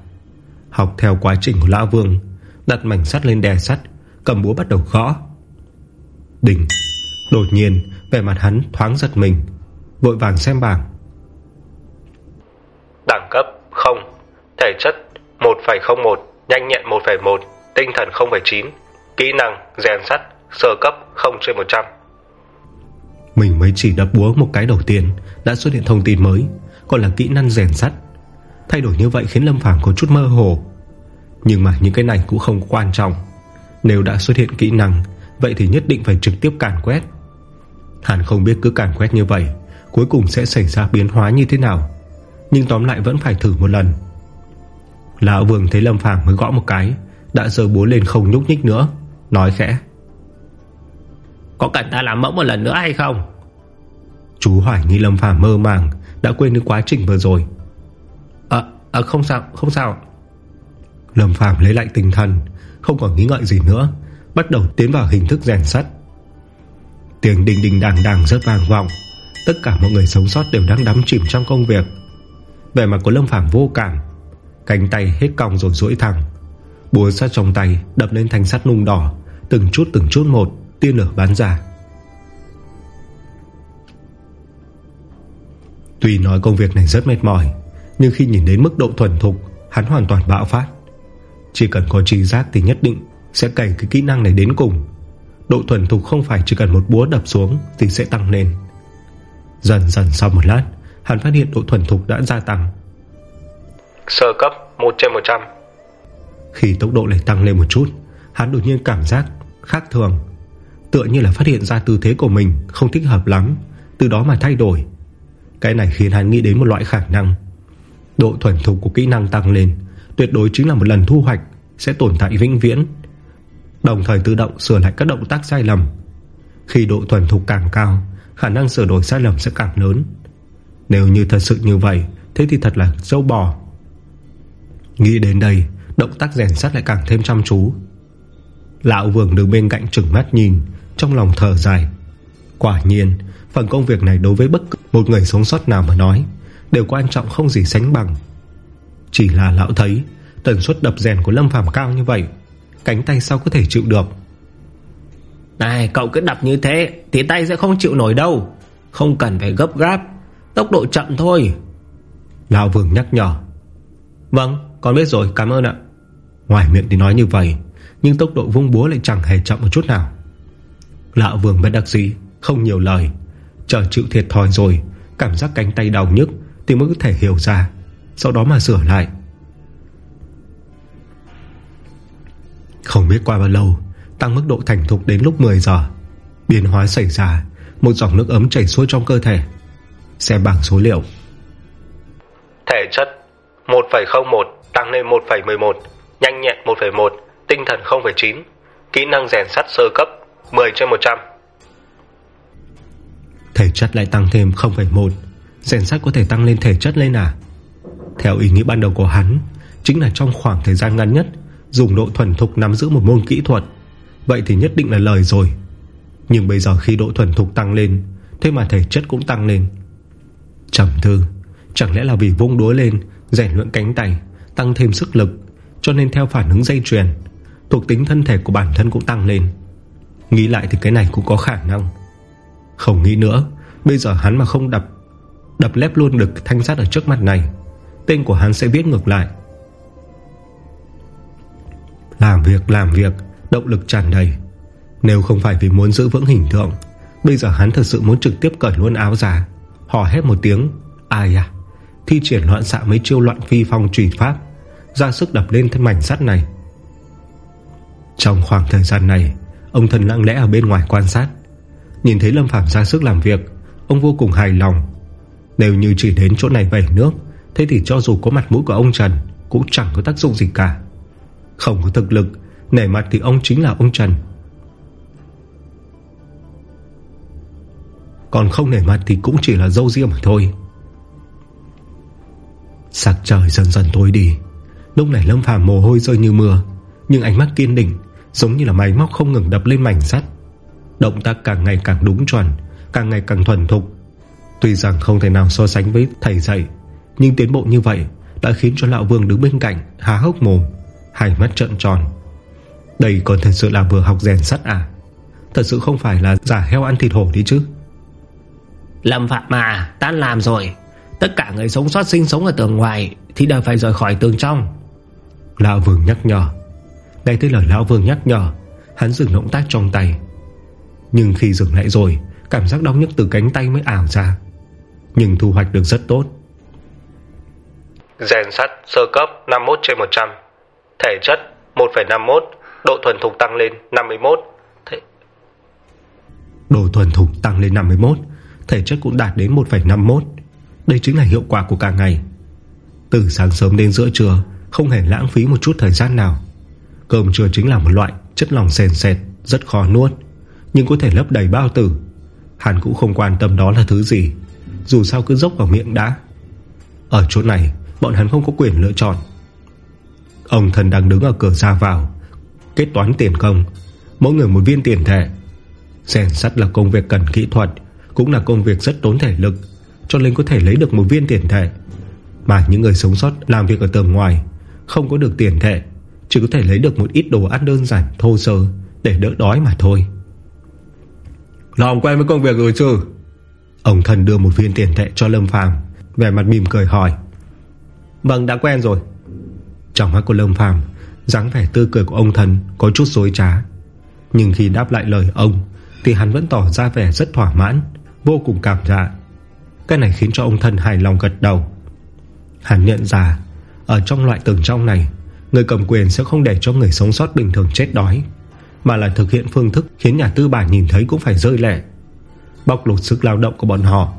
Học theo quá trình của Lão Vương Đặt mảnh sắt lên đè sắt Cầm búa bắt đầu gõ. Đỉnh Đột nhiên vẻ mặt hắn thoáng giật mình Vội vàng xem bảng. Đẳng cấp 0 Thể chất 1,01 Nhanh nhẹn 1,1 Tinh thần 0,9 Kỹ năng, rèn sắt, Sơ cấp 0 trên 100 Mình mới chỉ đập búa một cái đầu tiên, Đã xuất hiện thông tin mới Còn là kỹ năng rèn sắt. Thay đổi như vậy khiến Lâm Phàm có chút mơ hồ. Nhưng mà những cái này cũng không quan trọng. Nếu đã xuất hiện kỹ năng, Vậy thì nhất định phải trực tiếp càn quét. Hắn không biết cứ càn quét như vậy, Cuối cùng sẽ xảy ra biến hóa như thế nào. Nhưng tóm lại vẫn phải thử một lần. Lão Vương thấy Lâm Phàm mới gõ một cái, Đã giơ búa lên không nhúc nhích nữa. Nói khẽ. Có cần ta làm mẫu một lần nữa hay không? Chú hoài nghi Lâm Phàm mơ màng Đã quên đi quá trình vừa rồi. À, à không sao không sao Lâm Phàm lấy lại tinh thần Không còn nghĩ ngợi gì nữa Bắt đầu tiến vào hình thức rèn sắt. Tiếng đình đình đàng đàng rất vang vọng Tất cả mọi người sống sót đều đang đắm chìm trong công việc. Vẻ mặt của Lâm Phàm vô cảm Cánh tay hết cong rồi duỗi thẳng. Búa sắt trong tay đập lên thanh sắt nung đỏ Từng chút từng chút một Tiên lửa bán ra. Tuy nói công việc này rất mệt mỏi Nhưng khi nhìn đến mức độ thuần thục Hắn hoàn toàn bạo phát. Chỉ cần có trí giác thì nhất định Sẽ cày cái kỹ năng này đến cùng. Độ thuần thục không phải chỉ cần một búa đập xuống Thì sẽ tăng lên. Dần dần sau một lát Hắn phát hiện độ thuần thục đã gia tăng. Sơ cấp 1 trên 100 Khi tốc độ lại tăng lên một chút Hắn đột nhiên cảm giác khác thường, Tựa như là phát hiện ra tư thế của mình Không thích hợp lắm, Từ đó mà thay đổi. Cái này khiến hắn nghĩ đến một loại khả năng. Độ thuần thục của kỹ năng tăng lên, Tuyệt đối chính là một lần thu hoạch Sẽ tồn tại vĩnh viễn, Đồng thời tự động sửa lại các động tác sai lầm. Khi độ thuần thục càng cao, Khả năng sửa đổi sai lầm sẽ càng lớn. Nếu như thật sự như vậy, Thế thì thật là dâu bò. Nghĩ đến đây, Động tác rèn sắt lại càng thêm chăm chú. Lão vườn đứng bên cạnh trừng mắt nhìn Trong lòng thở dài. Quả nhiên Phần công việc này đối với bất cứ một người sống sót nào mà nói Đều quan trọng không gì sánh bằng. Chỉ là lão thấy Tần suất đập rèn của Lâm Phàm cao như vậy Cánh tay sao có thể chịu được? Này cậu cứ đập như thế Thì tay sẽ không chịu nổi đâu. Không cần phải gấp gáp Tốc độ chậm thôi. Lão Vương nhắc nhở. Vâng con biết rồi cảm ơn ạ. Ngoài miệng thì nói như vậy nhưng tốc độ vung búa lại chẳng hề chậm một chút nào. Lão Vương bất đắc dĩ Không nhiều lời. Chờ chịu thiệt thòi rồi Cảm giác cánh tay đau nhức Thì mới có thể hiểu ra. Sau đó mà sửa lại. Không biết qua bao lâu Tăng mức độ thành thục đến lúc 10 giờ Biến hóa xảy ra Một dòng nước ấm chảy xuôi trong cơ thể. Xem bảng số liệu. Thể chất 1,01 tăng lên 1,11 Nhanh nhẹn 1,1 Tinh thần 0,9 Kỹ năng rèn sắt sơ cấp 10 trên 100 Thể chất lại tăng thêm 0,1 Rèn sắt có thể tăng lên thể chất lên à? Theo ý nghĩ ban đầu của hắn Chính là trong khoảng thời gian ngắn nhất Dùng độ thuần thục nắm giữ một môn kỹ thuật. Vậy thì nhất định là lời rồi. Nhưng bây giờ khi độ thuần thục tăng lên Thế mà thể chất cũng tăng lên. Trầm thư Chẳng lẽ là vì vung đúa lên Rèn luyện cánh tay Tăng thêm sức lực Cho nên theo phản ứng dây chuyền Thuộc tính thân thể của bản thân cũng tăng lên. Nghĩ lại thì cái này cũng có khả năng. Không nghĩ nữa, Bây giờ hắn mà không đập Đập lép luôn được thanh sắt ở trước mặt này, Tên của hắn sẽ viết ngược lại. Làm việc làm việc, Động lực tràn đầy. Nếu không phải vì muốn giữ vững hình tượng, Bây giờ hắn thật sự muốn trực tiếp cởi luôn áo giả Hò hét một tiếng, Ai à Thi triển loạn xạ mấy chiêu loạn phi phong trùy pháp, Ra sức đập lên thân mảnh sắt này. Trong khoảng thời gian này, Ông thần lặng lẽ ở bên ngoài quan sát. Nhìn thấy Lâm Phàm ra sức làm việc, Ông vô cùng hài lòng. Nếu như chỉ đến chỗ này vẩy nước, Thế thì cho dù có mặt mũi của ông Trần Cũng chẳng có tác dụng gì cả. Không có thực lực, Nể mặt thì ông chính là ông Trần. Còn không nể mặt thì cũng chỉ là dâu riêng mà thôi. Sạc trời dần dần tối đi. Lúc này Lâm Phàm mồ hôi rơi như mưa, Nhưng ánh mắt kiên định Giống như là máy móc không ngừng đập lên mảnh sắt. Động tác càng ngày càng đúng chuẩn Càng ngày càng thuần thục. Tuy rằng không thể nào so sánh với thầy dạy Nhưng tiến bộ như vậy Đã khiến cho Lão Vương đứng bên cạnh Há hốc mồm Hai mắt trợn tròn. Đây còn thật sự là vừa học rèn sắt à? Thật sự không phải là giả heo ăn thịt hổ đi chứ? Lâm Phạm mà Tan làm rồi. Tất cả người sống sót sinh sống ở tường ngoài Thì đều phải rời khỏi tường trong. Lão Vương nhắc nhở Nghe tới lời Lão Vương nhắc nhở Hắn dừng động tác trong tay. Nhưng khi dừng lại rồi Cảm giác đau nhức từ cánh tay mới ảo ra. Nhưng thu hoạch được rất tốt. Rèn sắt sơ cấp 51 trên 100 Thể chất 1,51 Độ thuần thục tăng lên 51 thể, Độ thuần thục tăng lên 51 Thể chất cũng đạt đến 1,51 Đây chính là hiệu quả của cả ngày. Từ sáng sớm đến giữa trưa Không hề lãng phí một chút thời gian nào Cơm trưa chính là một loại chất lòng sền sệt, Rất khó nuốt, Nhưng có thể lấp đầy bao tử. Hắn cũng không quan tâm đó là thứ gì, Dù sao cứ dốc vào miệng đã. Ở chỗ này, Bọn hắn không có quyền lựa chọn. Ông thần đang đứng ở cửa ra vào, Kết toán tiền công, Mỗi người một viên tiền thẻ. Rèn sắt là công việc cần kỹ thuật, Cũng là công việc rất tốn thể lực, Cho nên có thể lấy được một viên tiền thẻ. Mà những người sống sót làm việc ở tường ngoài, Không có được tiền thẻ. Chỉ có thể lấy được một ít đồ ăn đơn giản Thô sơ để đỡ đói mà thôi. Làm quen với công việc rồi chứ? Ông thần đưa một viên tiền tệ cho Lâm Phàm Về mặt mỉm cười hỏi. Vâng đã quen rồi. Trong mắt của Lâm Phàm dáng vẻ tươi cười của ông thần Có chút dối trá. Nhưng khi đáp lại lời ông Thì hắn vẫn tỏ ra vẻ rất thỏa mãn Vô cùng cảm dạ. Cái này khiến cho ông thần hài lòng gật đầu. Hắn nhận ra Ở trong loại tường trong này Người cầm quyền sẽ không để cho người sống sót bình thường chết đói Mà là thực hiện phương thức Khiến nhà tư bản nhìn thấy cũng phải rơi lẻ Bóc lột sức lao động của bọn họ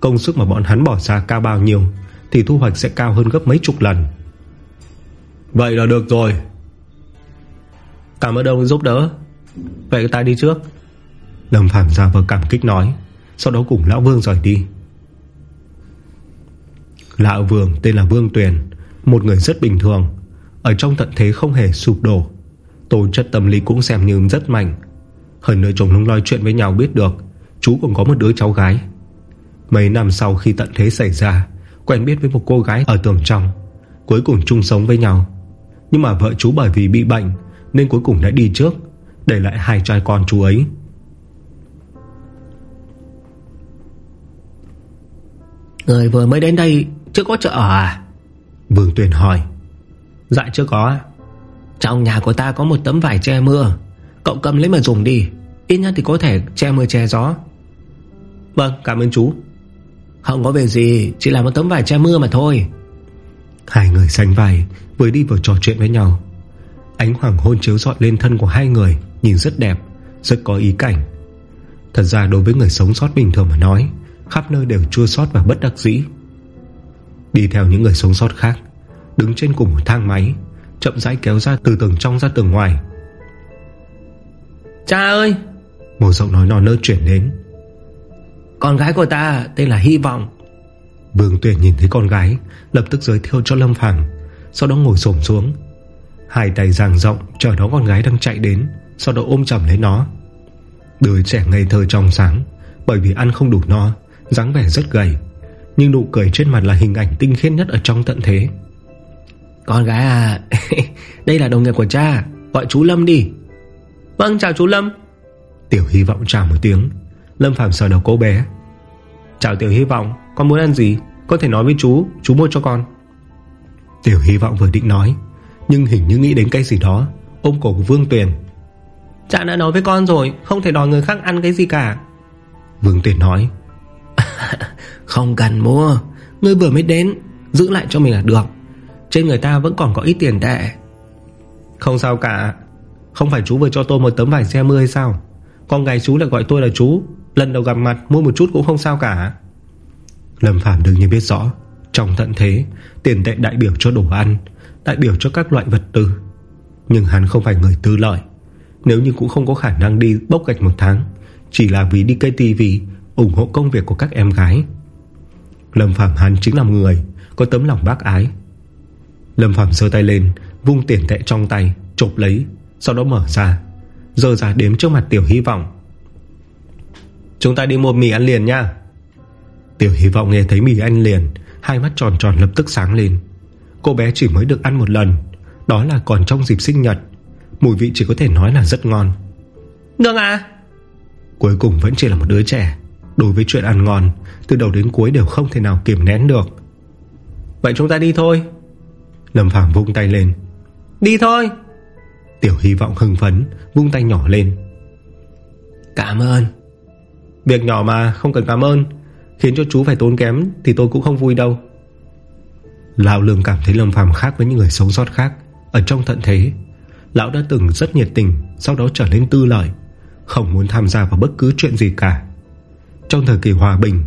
Công sức mà bọn hắn bỏ ra cao bao nhiêu Thì thu hoạch sẽ cao hơn gấp mấy chục lần. Vậy là được rồi. Cảm ơn ông giúp đỡ. Vậy ta đi trước. Lâm Phạm ra vờ cảm kích nói Sau đó cùng Lão Vương rời đi. Lão Vương tên là Vương Tuyền Một người rất bình thường Ở trong tận thế không hề sụp đổ Tố chất tâm lý cũng xem như rất mạnh. Hơn nữa chồng lúc nói chuyện với nhau biết được Chú còn có một đứa cháu gái. Mấy năm sau khi tận thế xảy ra Quen biết với một cô gái ở tường trong Cuối cùng chung sống với nhau. Nhưng mà vợ chú bởi vì bị bệnh Nên cuối cùng đã đi trước Để lại hai trai con chú ấy. Người vừa mới đến đây Chưa có chợ à? Vương Tuyền hỏi Dạ chưa có Trong nhà của ta có một tấm vải che mưa. Cậu cầm lấy mà dùng đi. Ít nhất thì có thể che mưa che gió. Vâng cảm ơn chú. Không có việc gì Chỉ là một tấm vải che mưa mà thôi. Hai người xanh vai Vừa đi vừa trò chuyện với nhau. Ánh hoàng hôn chiếu dọi lên thân của hai người Nhìn rất đẹp Rất có ý cảnh. Thật ra đối với người sống sót bình thường mà nói Khắp nơi đều chua sót và bất đắc dĩ. Đi theo những người sống sót khác Đứng trên cùng một thang máy Chậm rãi kéo ra từ tầng trong ra tầng ngoài. Cha ơi! Một giọng nói non nớt chuyển đến. Con gái của ta tên là Hy Vọng. Vương Tuyển nhìn thấy con gái Lập tức giới thiệu cho Lâm Phàm Sau đó ngồi xổm xuống. Hai tay giang rộng chờ đó con gái đang chạy đến Sau đó ôm chầm lấy nó. Đứa trẻ ngây thơ trong sáng Bởi vì ăn không đủ no dáng vẻ rất gầy Nhưng nụ cười trên mặt là hình ảnh tinh khiết nhất Ở trong tận thế Con gái à Đây là đồng nghiệp của cha Gọi chú Lâm đi. Vâng chào chú Lâm. Tiểu hy vọng chào một tiếng. Lâm Phạm sờ đầu cô bé. Chào Tiểu hy vọng Con muốn ăn gì? Có thể nói với chú Chú mua cho con. Tiểu hy vọng vừa định nói Nhưng hình như nghĩ đến cái gì đó Ôm cổ của Vương Tuyền. Cha đã nói với con rồi Không thể đòi người khác ăn cái gì cả. Vương Tuyền nói Không cần mua Ngươi vừa mới đến Giữ lại cho mình là được Trên người ta vẫn còn có ít tiền tệ. Không sao cả. Không phải chú vừa cho tôi một tấm vải xe mưa hay sao? Con gái chú lại gọi tôi là chú. Lần đầu gặp mặt mua một chút cũng không sao cả. Lâm Phạm đương nhiên biết rõ. Trong tận thế Tiền tệ đại biểu cho đồ ăn Đại biểu cho các loại vật tư. Nhưng hắn không phải người tư lợi. Nếu như cũng không có khả năng đi bốc gạch một tháng Chỉ là vì đi cây tivi ủng hộ công việc của các em gái. Lâm Phạm hắn chính là người Có tấm lòng bác ái Lâm Phạm sơ tay lên Vung tiền tệ trong tay Chộp lấy Sau đó mở ra Giờ ra đếm trước mặt Tiểu Hy Vọng. Chúng ta đi mua mì ăn liền nha. Tiểu Hy Vọng nghe thấy mì ăn liền Hai mắt tròn tròn lập tức sáng lên. Cô bé chỉ mới được ăn một lần Đó là còn trong dịp sinh nhật Mùi vị chỉ có thể nói là rất ngon. Được à! Cuối cùng vẫn chỉ là một đứa trẻ Đối với chuyện ăn ngon Từ đầu đến cuối đều không thể nào kiềm nén được. Vậy chúng ta đi thôi Lâm Phàm vung tay lên. Đi thôi. Tiểu hy vọng hưng phấn Vung tay nhỏ lên. Cảm ơn. Việc nhỏ mà không cần cảm ơn Khiến cho chú phải tốn kém Thì tôi cũng không vui đâu. Lão Lương cảm thấy Lâm Phàm khác với những người sống sót khác. Ở trong thận thế Lão đã từng rất nhiệt tình Sau đó trở nên tư lợi Không muốn tham gia vào bất cứ chuyện gì cả. Trong thời kỳ hòa bình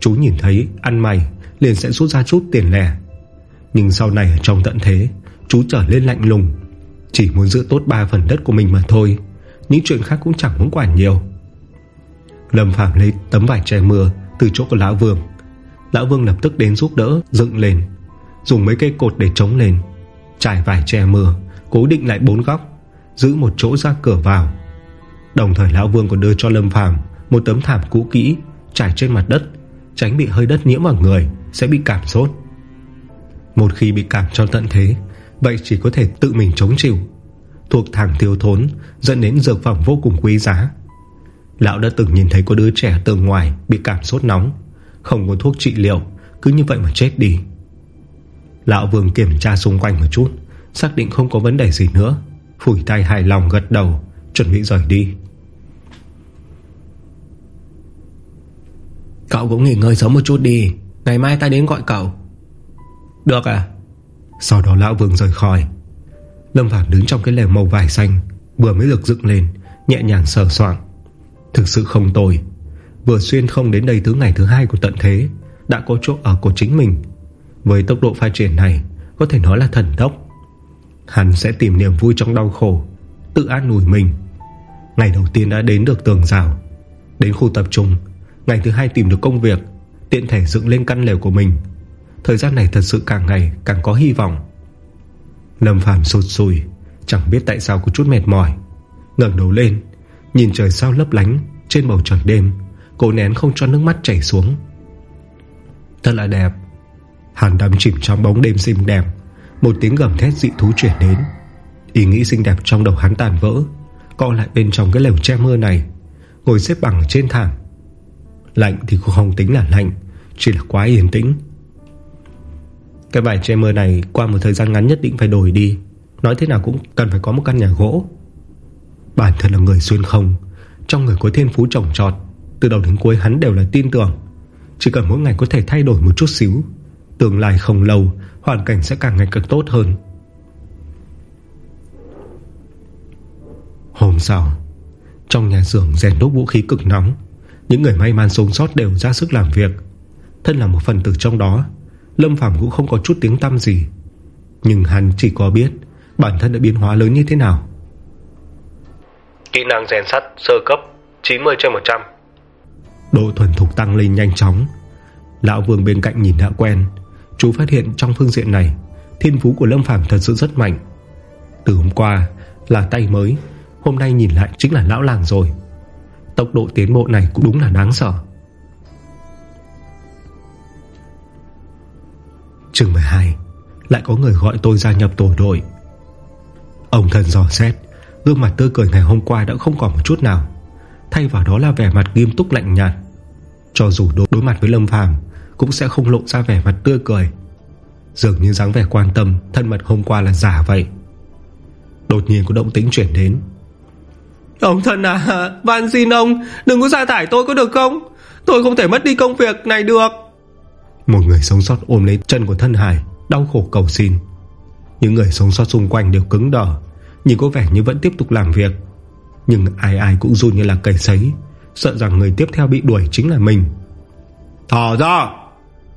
Chú nhìn thấy ăn mày Liền sẽ rút ra chút tiền lẻ nhưng sau này ở trong tận thế, Chú trở lên lạnh lùng. Chỉ muốn giữ tốt 3 phần đất của mình mà thôi, Những chuyện khác cũng chẳng muốn quản nhiều. Lâm Phạm lấy tấm vải che mưa Từ chỗ của Lão Vương. Lão Vương lập tức đến giúp đỡ, dựng lên, Dùng mấy cây cột để chống lên. Trải vải che mưa, Cố định lại bốn góc, Giữ một chỗ ra cửa vào. Đồng thời Lão Vương còn đưa cho Lâm Phàm Một tấm thảm cũ kỹ, Trải trên mặt đất, Tránh bị hơi đất nhiễm vào người, Sẽ bị cảm sốt. Một khi bị cảm cho tận thế, Vậy chỉ có thể tự mình chống chịu. Thuộc thẳng thiếu thốn, Dẫn đến dược phẩm vô cùng quý giá. Lão đã từng nhìn thấy có đứa trẻ từ ngoài Bị cảm sốt nóng, Không có thuốc trị liệu, Cứ như vậy mà chết đi. Lão Vương kiểm tra xung quanh một chút, Xác định không có vấn đề gì nữa, Phủi tay hài lòng gật đầu, Chuẩn bị rời đi. Cậu cũng nghỉ ngơi sớm một chút đi, Ngày mai ta đến gọi cậu. Được à? Sau đó lão vương rời khỏi. Lâm Phàm đứng trong cái lều màu vải xanh, Vừa mới được dựng lên, Nhẹ nhàng sờ soạn Thực sự không tồi. Vừa xuyên không đến đây thứ ngày thứ hai của tận thế, Đã có chỗ ở của chính mình. Với tốc độ phát triển này, Có thể nói là thần tốc. Hắn sẽ tìm niềm vui trong đau khổ, Tự an ủi mình. Ngày đầu tiên đã đến được tường rào. Đến khu tập trung, Ngày thứ hai tìm được công việc, Tiện thể dựng lên căn lều của mình. Thời gian này thật sự càng ngày càng có hy vọng. Lâm Phàm sụt sùi, Chẳng biết tại sao có chút mệt mỏi. Ngẩng đầu lên, Nhìn trời sao lấp lánh Trên bầu trời đêm, Cố nén không cho nước mắt chảy xuống. Thật là đẹp. Hàn đắm chìm trong bóng đêm xinh đẹp, Một tiếng gầm thét dị thú chuyển đến. Ý nghĩ xinh đẹp trong đầu hắn tàn vỡ, Co lại bên trong cái lều che mưa này, Ngồi xếp bằng trên thảm. Lạnh thì cũng không tính là lạnh, Chỉ là quá yên tĩnh. Cái bài che mưa này Qua một thời gian ngắn nhất định phải đổi đi. Nói thế nào cũng cần phải có một căn nhà gỗ. Bản thân là người xuyên không, Trong người có thiên phú trồng trọt Từ đầu đến cuối hắn đều là tin tưởng. Chỉ cần mỗi ngày có thể thay đổi một chút xíu, Tương lai không lâu, Hoàn cảnh sẽ càng ngày càng tốt hơn. Hôm sau, Trong nhà xưởng rèn đúc vũ khí cực nóng, Những người may mắn sống sót đều ra sức làm việc. Thân là một phần tử trong đó Lâm Phàm cũng không có chút tiếng tăm gì. Nhưng hắn chỉ có biết Bản thân đã biến hóa lớn như thế nào. Kỹ năng rèn sắt sơ cấp 90 trên 100 Độ thuần thục tăng lên nhanh chóng. Lão Vương bên cạnh nhìn đã quen. Chú phát hiện trong phương diện này Thiên phú của Lâm Phàm thật sự rất mạnh. Từ hôm qua là tay mới Hôm nay nhìn lại chính là lão làng rồi. Tốc độ tiến bộ này cũng đúng là đáng sợ Chương 12 Lại có người gọi tôi gia nhập tổ đội. Ông thần dò xét, Gương mặt tươi cười ngày hôm qua đã không còn một chút nào. Thay vào đó là vẻ mặt nghiêm túc lạnh nhạt. Cho dù đối mặt với Lâm Phàm, Cũng sẽ không lộ ra vẻ mặt tươi cười. Dường như dáng vẻ quan tâm, Thân mật hôm qua là giả vậy. Đột nhiên có động tính chuyển đến. Ông thần à Van xin ông, Đừng có sa thải tôi có được không? Tôi không thể mất đi công việc này được. Một người sống sót ôm lấy chân của thân Hải Đau khổ cầu xin. Những người sống sót xung quanh đều cứng đỏ Nhìn có vẻ như vẫn tiếp tục làm việc. Nhưng ai ai cũng run như là cây sấy Sợ rằng người tiếp theo bị đuổi chính là mình. Thỏ ra!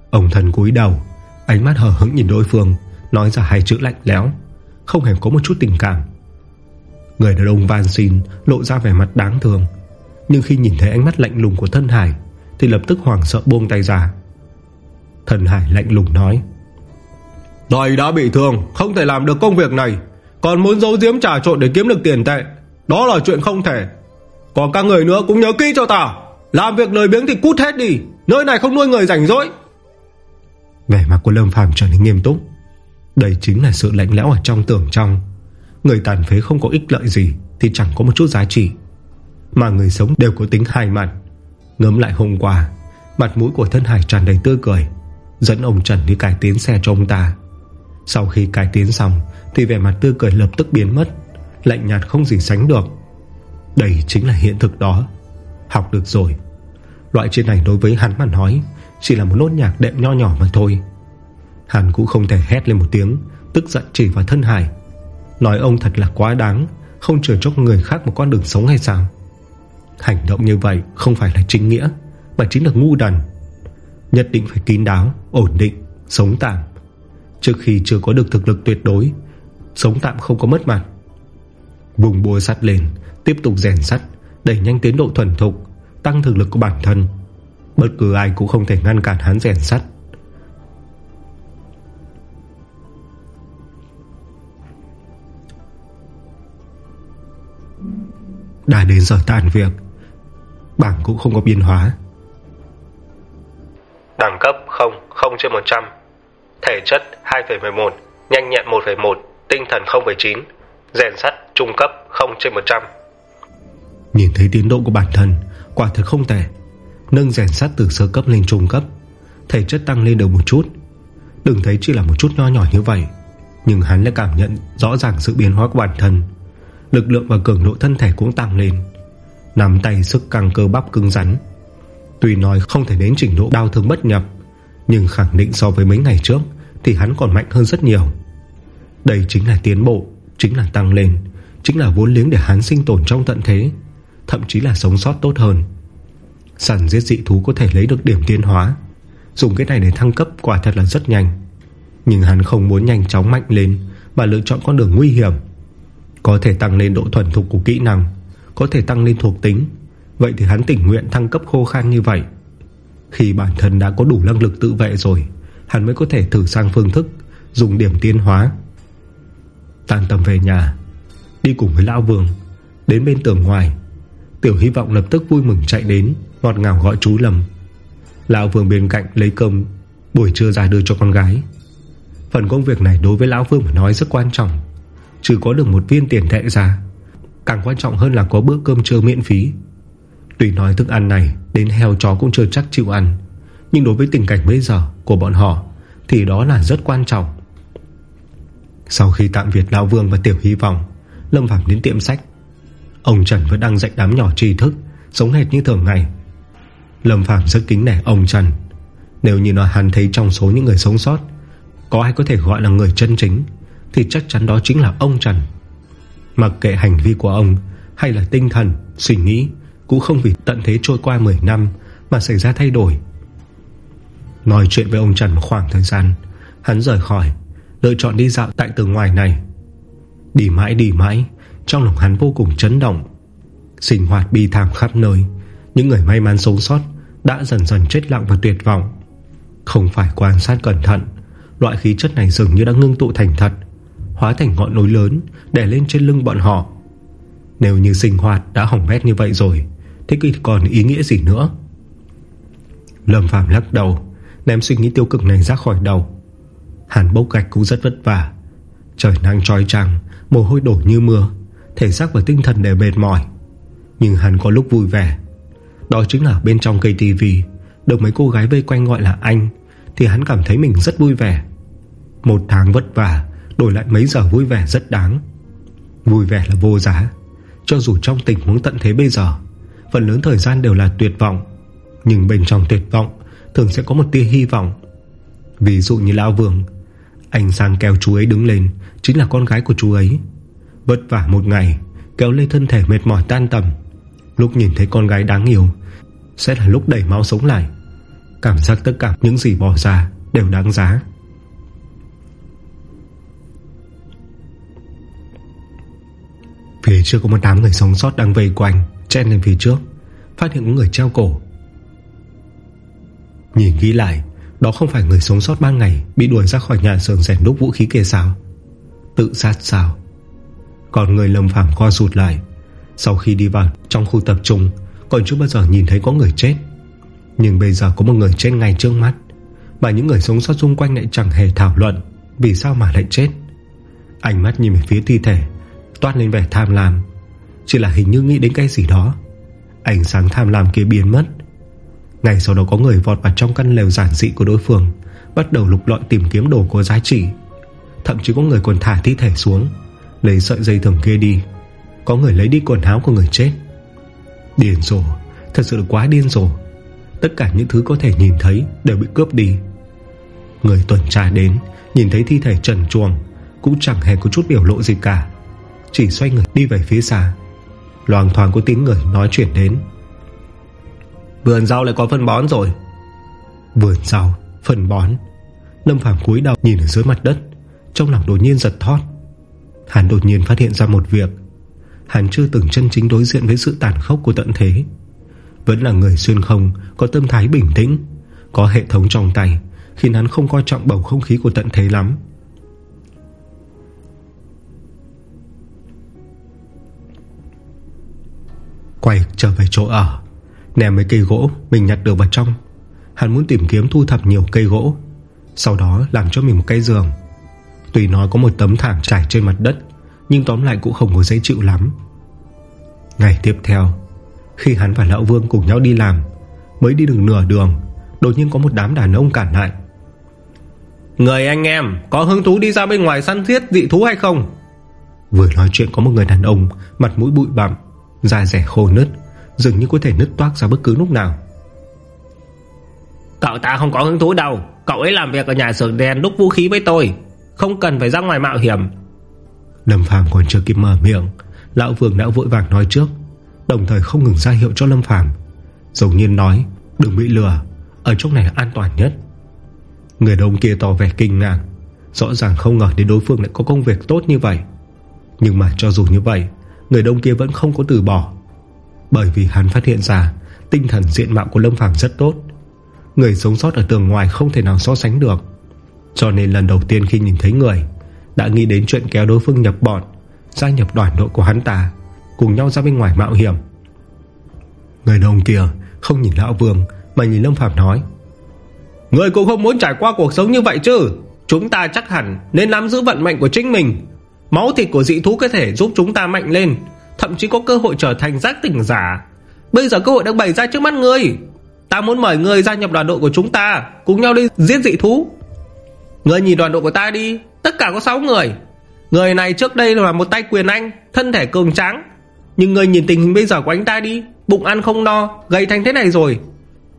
Ông thần cúi đầu Ánh mắt hở hững nhìn đối phương Nói ra hai chữ lạnh lẽo Không hề có một chút tình cảm. Người đàn ông van xin lộ ra vẻ mặt đáng thương Nhưng khi nhìn thấy ánh mắt lạnh lùng của thân Hải Thì lập tức hoàng sợ buông tay ra Thân Hải lạnh lùng nói. Tôi đã bị thương Không thể làm được công việc này. Còn muốn giấu giếm trà trộn để kiếm được tiền tệ Đó là chuyện không thể. Còn các người nữa cũng nhớ kỹ cho ta Làm việc lời biếng thì cút hết đi Nơi này không nuôi người rảnh rỗi. Vẻ mặt của Lâm Phàm trở nên nghiêm túc. Đây chính là sự lạnh lẽo ở trong tưởng trong. Người tàn phế không có ích lợi gì Thì chẳng có một chút giá trị. Mà người sống đều có tính hai mặt. Ngấm lại hôm qua Mặt mũi của thân hải tràn đầy tươi cười Dẫn ông Trần đi cải tiến xe cho ông ta. Sau khi cải tiến xong, Thì vẻ mặt tươi cười lập tức biến mất, Lạnh nhạt không gì sánh được. Đây chính là hiện thực đó. Học được rồi. Loại chuyện này đối với hắn mà nói, Chỉ là một nốt nhạc đệm nho nhỏ mà thôi. Hắn cũng không thể hét lên một tiếng, Tức giận chỉ vào thân hải Nói ông thật là quá đáng, Không chừa cho người khác một con đường sống hay sao? Hành động như vậy không phải là chính nghĩa, Mà chính là ngu đần. Nhất định phải kín đáo, ổn định, sống tạm. Trước khi chưa có được thực lực tuyệt đối Sống tạm không có mất mặt. Vùng bùa sắt lên Tiếp tục rèn sắt Đẩy nhanh tiến độ thuần thục Tăng thực lực của bản thân. Bất cứ ai cũng không thể ngăn cản hắn rèn sắt. Đã đến giờ tàn việc Bảng cũng không có biến hóa. Đẳng cấp 0, 0 trên 100 Thể chất 2,11 Nhanh nhẹn 1,1 Tinh thần 0,9 Rèn sắt trung cấp 0 trên 100 Nhìn thấy tiến độ của bản thân Quả thật không tệ. Nâng rèn sắt từ sơ cấp lên trung cấp Thể chất tăng lên được một chút. Đừng thấy chỉ là một chút nho nhỏ như vậy Nhưng hắn lại cảm nhận rõ ràng sự biến hóa của bản thân. Lực lượng và cường độ thân thể cũng tăng lên. Nắm tay sức căng cơ bắp cứng rắn. Tuy nói không thể đến trình độ đau thương bất nhập, Nhưng khẳng định so với mấy ngày trước Thì hắn còn mạnh hơn rất nhiều. Đây chính là tiến bộ, Chính là tăng lên, Chính là vốn liếng để hắn sinh tồn trong tận thế, Thậm chí là sống sót tốt hơn. Sẵn giết dị thú có thể lấy được điểm tiến hóa, Dùng cái này để thăng cấp quả thật là rất nhanh. Nhưng hắn không muốn nhanh chóng mạnh lên Mà lựa chọn con đường nguy hiểm. Có thể tăng lên độ thuần thục của kỹ năng, Có thể tăng lên thuộc tính Vậy thì hắn tình nguyện thăng cấp khô khan như vậy. Khi bản thân đã có đủ năng lực tự vệ rồi, Hắn mới có thể thử sang phương thức Dùng điểm tiến hóa. Tan tầm về nhà, Đi cùng với Lão Vương, Đến bên tường ngoài. Tiểu hy vọng lập tức vui mừng chạy đến, Ngọt ngào gọi chú lầm Lão Vương bên cạnh lấy cơm, Buổi trưa ra đưa cho con gái. Phần công việc này đối với Lão Vương mà nói rất quan trọng Chứ có được một viên tiền tệ ra. Càng quan trọng hơn là có bữa cơm trưa miễn phí. Tuy nói thức ăn này Đến heo chó cũng chưa chắc chịu ăn Nhưng đối với tình cảnh bây giờ của bọn họ Thì đó là rất quan trọng. Sau khi tạm biệt Lão Vương và Tiểu Hy Vọng Lâm Phạm đến tiệm sách Ông Trần vẫn đang dạy đám nhỏ tri thức Sống hệt như thường ngày. Lâm Phạm rất kính nể ông Trần. Nếu như nói hắn thấy trong số những người sống sót Có ai có thể gọi là người chân chính Thì chắc chắn đó chính là ông Trần. Mặc kệ hành vi của ông Hay là tinh thần, suy nghĩ cũng không vì tận thế trôi qua 10 năm Mà xảy ra thay đổi. Nói chuyện với ông Trần một khoảng thời gian, Hắn rời khỏi, Lựa chọn đi dạo tại tường ngoài này. Đi mãi đi mãi, Trong lòng hắn vô cùng chấn động. Sinh hoạt bi thảm khắp nơi, Những người may mắn sống sót Đã dần dần chết lặng và tuyệt vọng. Không phải quan sát cẩn thận, Loại khí chất này dường như đã ngưng tụ thành thật, Hóa thành ngọn núi lớn đè lên trên lưng bọn họ. Nếu như sinh hoạt đã hỏng bét như vậy rồi Thế thì còn ý nghĩa gì nữa? Lâm Phạm lắc đầu, Ném suy nghĩ tiêu cực này ra khỏi đầu. Hàn bốc gạch cũng rất vất vả. Trời nắng trói trăng Mồ hôi đổ như mưa, Thể xác và tinh thần đều mệt mỏi. Nhưng hắn có lúc vui vẻ. Đó chính là bên trong cây tivi, Được mấy cô gái vây quanh gọi là anh, Thì hắn cảm thấy mình rất vui vẻ. Một tháng vất vả, Đổi lại mấy giờ vui vẻ rất đáng. Vui vẻ là vô giá, Cho dù trong tình huống tận thế bây giờ Phần lớn thời gian đều là tuyệt vọng. Nhưng bên trong tuyệt vọng, Thường sẽ có một tia hy vọng. Ví dụ như Lão Vương, Anh sang kéo chú ấy đứng lên, Chính là con gái của chú ấy. Vất vả một ngày, Kéo lên thân thể mệt mỏi tan tầm. Lúc nhìn thấy con gái đáng yêu, Sẽ là lúc đẩy máu sống lại. Cảm giác tất cả những gì bỏ ra Đều đáng giá. Phía trước có một đám người sống sót đang vây quanh. Chen lên phía trước, Phát hiện có người treo cổ. Nhìn ghi lại, Đó không phải người sống sót ban ngày Bị đuổi ra khỏi nhà xưởng rèn đúc vũ khí kia sao? Tự sát sao? Còn người lầm phạm co rụt lại. Sau khi đi vào trong khu tập trung, Còn chưa bao giờ nhìn thấy có người chết. Nhưng bây giờ có một người chết ngay trước mắt, Mà những người sống sót xung quanh lại chẳng hề thảo luận Vì sao mà lại chết. Ánh mắt nhìn về phía thi thể, Toát lên vẻ tham lam. Chỉ là hình như nghĩ đến cái gì đó. Ánh sáng tham lam kia biến mất. Ngày sau đó có người vọt vào trong căn lều giản dị của đối phương, Bắt đầu lục lọi tìm kiếm đồ có giá trị. Thậm chí có người còn thả thi thể xuống, Lấy sợi dây thừng kia đi. Có người lấy đi quần áo của người chết. Điên rồ Thật sự là quá điên rồ Tất cả những thứ có thể nhìn thấy đều bị cướp đi. Người tuần tra đến, Nhìn thấy thi thể trần chuồng Cũng chẳng hề có chút biểu lộ gì cả. Chỉ xoay người đi về phía xa. Loàng thoáng có tiếng người nói chuyện đến. Vườn rau lại có phân bón rồi. Vườn rau, phân bón. Lâm Phàm cúi đầu nhìn ở dưới mặt đất. Trong lòng đột nhiên giật thót. Hắn đột nhiên phát hiện ra một việc. Hắn chưa từng chân chính đối diện với sự tàn khốc của tận thế. Vẫn là người xuyên không Có tâm thái bình tĩnh Có hệ thống trong tay Khiến hắn không coi trọng bầu không khí của tận thế lắm. Quay trở về chỗ ở. Ném mấy cây gỗ Mình nhặt được vào trong. Hắn muốn tìm kiếm thu thập nhiều cây gỗ Sau đó làm cho mình một cái giường. Tuy nói có một tấm thảm trải trên mặt đất Nhưng tóm lại cũng không có dễ chịu lắm. Ngày tiếp theo Khi hắn và Lão Vương cùng nhau đi làm Mới đi được nửa đường Đột nhiên có một đám đàn ông cản lại. Người anh em Có hứng thú đi ra bên ngoài săn giết dị thú hay không? Vừa nói chuyện có một người đàn ông Mặt mũi bụi bặm Da rẻ khô nứt Dường như có thể nứt toác ra bất cứ lúc nào. Cậu ta không có hứng thú đâu. Cậu ấy làm việc ở nhà xưởng đèn đúc vũ khí với tôi. Không cần phải ra ngoài mạo hiểm. Lâm Phàm còn chưa kịp mở miệng Lão Vương đã vội vàng nói trước Đồng thời không ngừng ra hiệu cho Lâm Phàm. Giống nhiên nói Đừng bị lừa Ở chỗ này an toàn nhất. Người đông kia tỏ vẻ kinh ngạc Rõ ràng không ngờ đến đối phương lại có công việc tốt như vậy. Nhưng mà cho dù như vậy Người đông kia vẫn không có từ bỏ. Bởi vì hắn phát hiện ra, Tinh thần diện mạo của Lâm Phàm rất tốt. Người sống sót ở tường ngoài không thể nào so sánh được. Cho nên lần đầu tiên khi nhìn thấy người, Đã nghĩ đến chuyện kéo đối phương nhập bọn, Gia nhập đoàn đội của hắn ta, Cùng nhau ra bên ngoài mạo hiểm. Người đông kia Không nhìn Lão Vương, Mà nhìn Lâm Phạm nói, Người cũng không muốn trải qua cuộc sống như vậy chứ. Chúng ta chắc hẳn nên nắm giữ vận mệnh của chính mình. Máu thịt của dị thú có thể giúp chúng ta mạnh lên, Thậm chí có cơ hội trở thành giác tỉnh giả. Bây giờ cơ hội đang bày ra trước mắt ngươi. Ta muốn mời ngươi gia nhập đoàn đội của chúng ta, Cùng nhau đi giết dị thú. Ngươi nhìn đoàn đội của ta đi, Tất cả có 6 người. Người này trước đây là một tay quyền anh, Thân thể cường tráng. Nhưng ngươi nhìn tình hình bây giờ của anh ta đi, Bụng ăn không no, Gầy thành thế này rồi.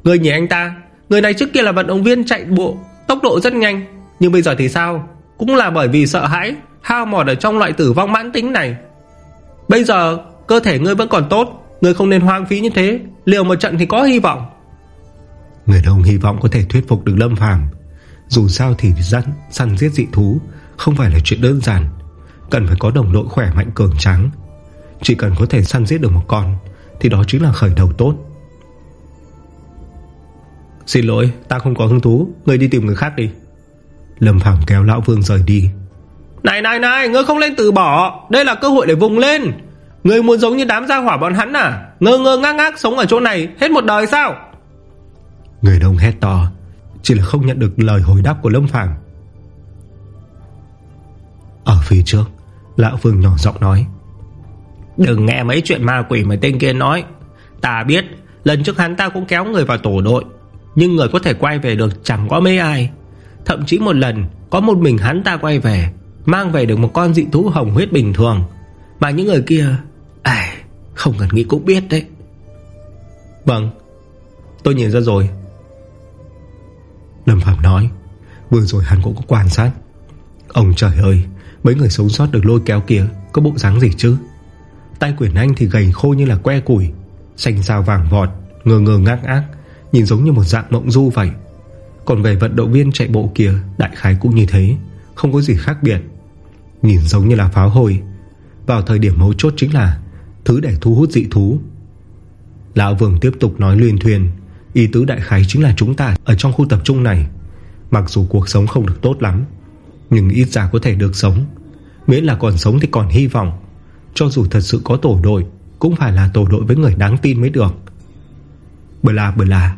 Ngươi nhìn anh ta, Người này trước kia là vận động viên chạy bộ, Tốc độ rất nhanh. Nhưng bây giờ thì sao? Cũng là bởi vì sợ hãi. Hao mòn ở trong loại tử vong mãn tính này. Bây giờ cơ thể ngươi vẫn còn tốt Ngươi không nên hoang phí như thế. Liều một trận thì có hy vọng? Người đông hy vọng có thể thuyết phục được Lâm Phàm. Dù sao thì săn, săn giết dị thú Không phải là chuyện đơn giản. Cần phải có đồng đội khỏe mạnh cường trắng Chỉ cần có thể săn giết được một con Thì đó chính là khởi đầu tốt. Xin lỗi Ta không có hứng thú. Người đi tìm người khác đi. Lâm Phàm kéo Lão Vương rời đi Này này này Ngươi không lên từ bỏ. Đây là cơ hội để vùng lên. Ngươi muốn giống như đám gia hỏa bọn hắn à? Ngơ ngơ ngác ngác sống ở chỗ này Hết một đời sao? Người đông hét to Chỉ là không nhận được lời hồi đáp của Lâm Phàm. Ở phía trước Lão Phương nhỏ giọng nói Đừng nghe mấy chuyện ma quỷ mà tên kia nói. Ta biết Lần trước hắn ta cũng kéo người vào tổ đội Nhưng người có thể quay về được chẳng có mấy ai. Thậm chí một lần Có một mình hắn ta quay về Mang về được một con dị thú hồng huyết bình thường. Mà những người kia À không cần nghĩ cũng biết đấy. Vâng Tôi nhìn ra rồi. Lâm Phạm nói, Vừa rồi hắn cũng có quan sát. Ông trời ơi, Mấy người sống sót được lôi kéo kia, Có bộ dáng gì chứ? Tay quyển anh thì gầy khô như là que củi, Xanh sao vàng vọt Ngờ ngờ ngác ác Nhìn giống như một dạng mộng du vậy. Còn về vận động viên chạy bộ kia, Đại khái cũng như thế. Không có gì khác biệt. Nhìn giống như là pháo hồi. Vào thời điểm mấu chốt chính là Thứ để thu hút dị thú. Lão Vương tiếp tục nói luyên thuyền Ý tứ đại khái chính là chúng ta Ở trong khu tập trung này. Mặc dù cuộc sống không được tốt lắm, Nhưng ít ra có thể được sống. Miễn là còn sống thì còn hy vọng. Cho dù thật sự có tổ đội, Cũng phải là tổ đội với người đáng tin mới được. Bờ là bờ là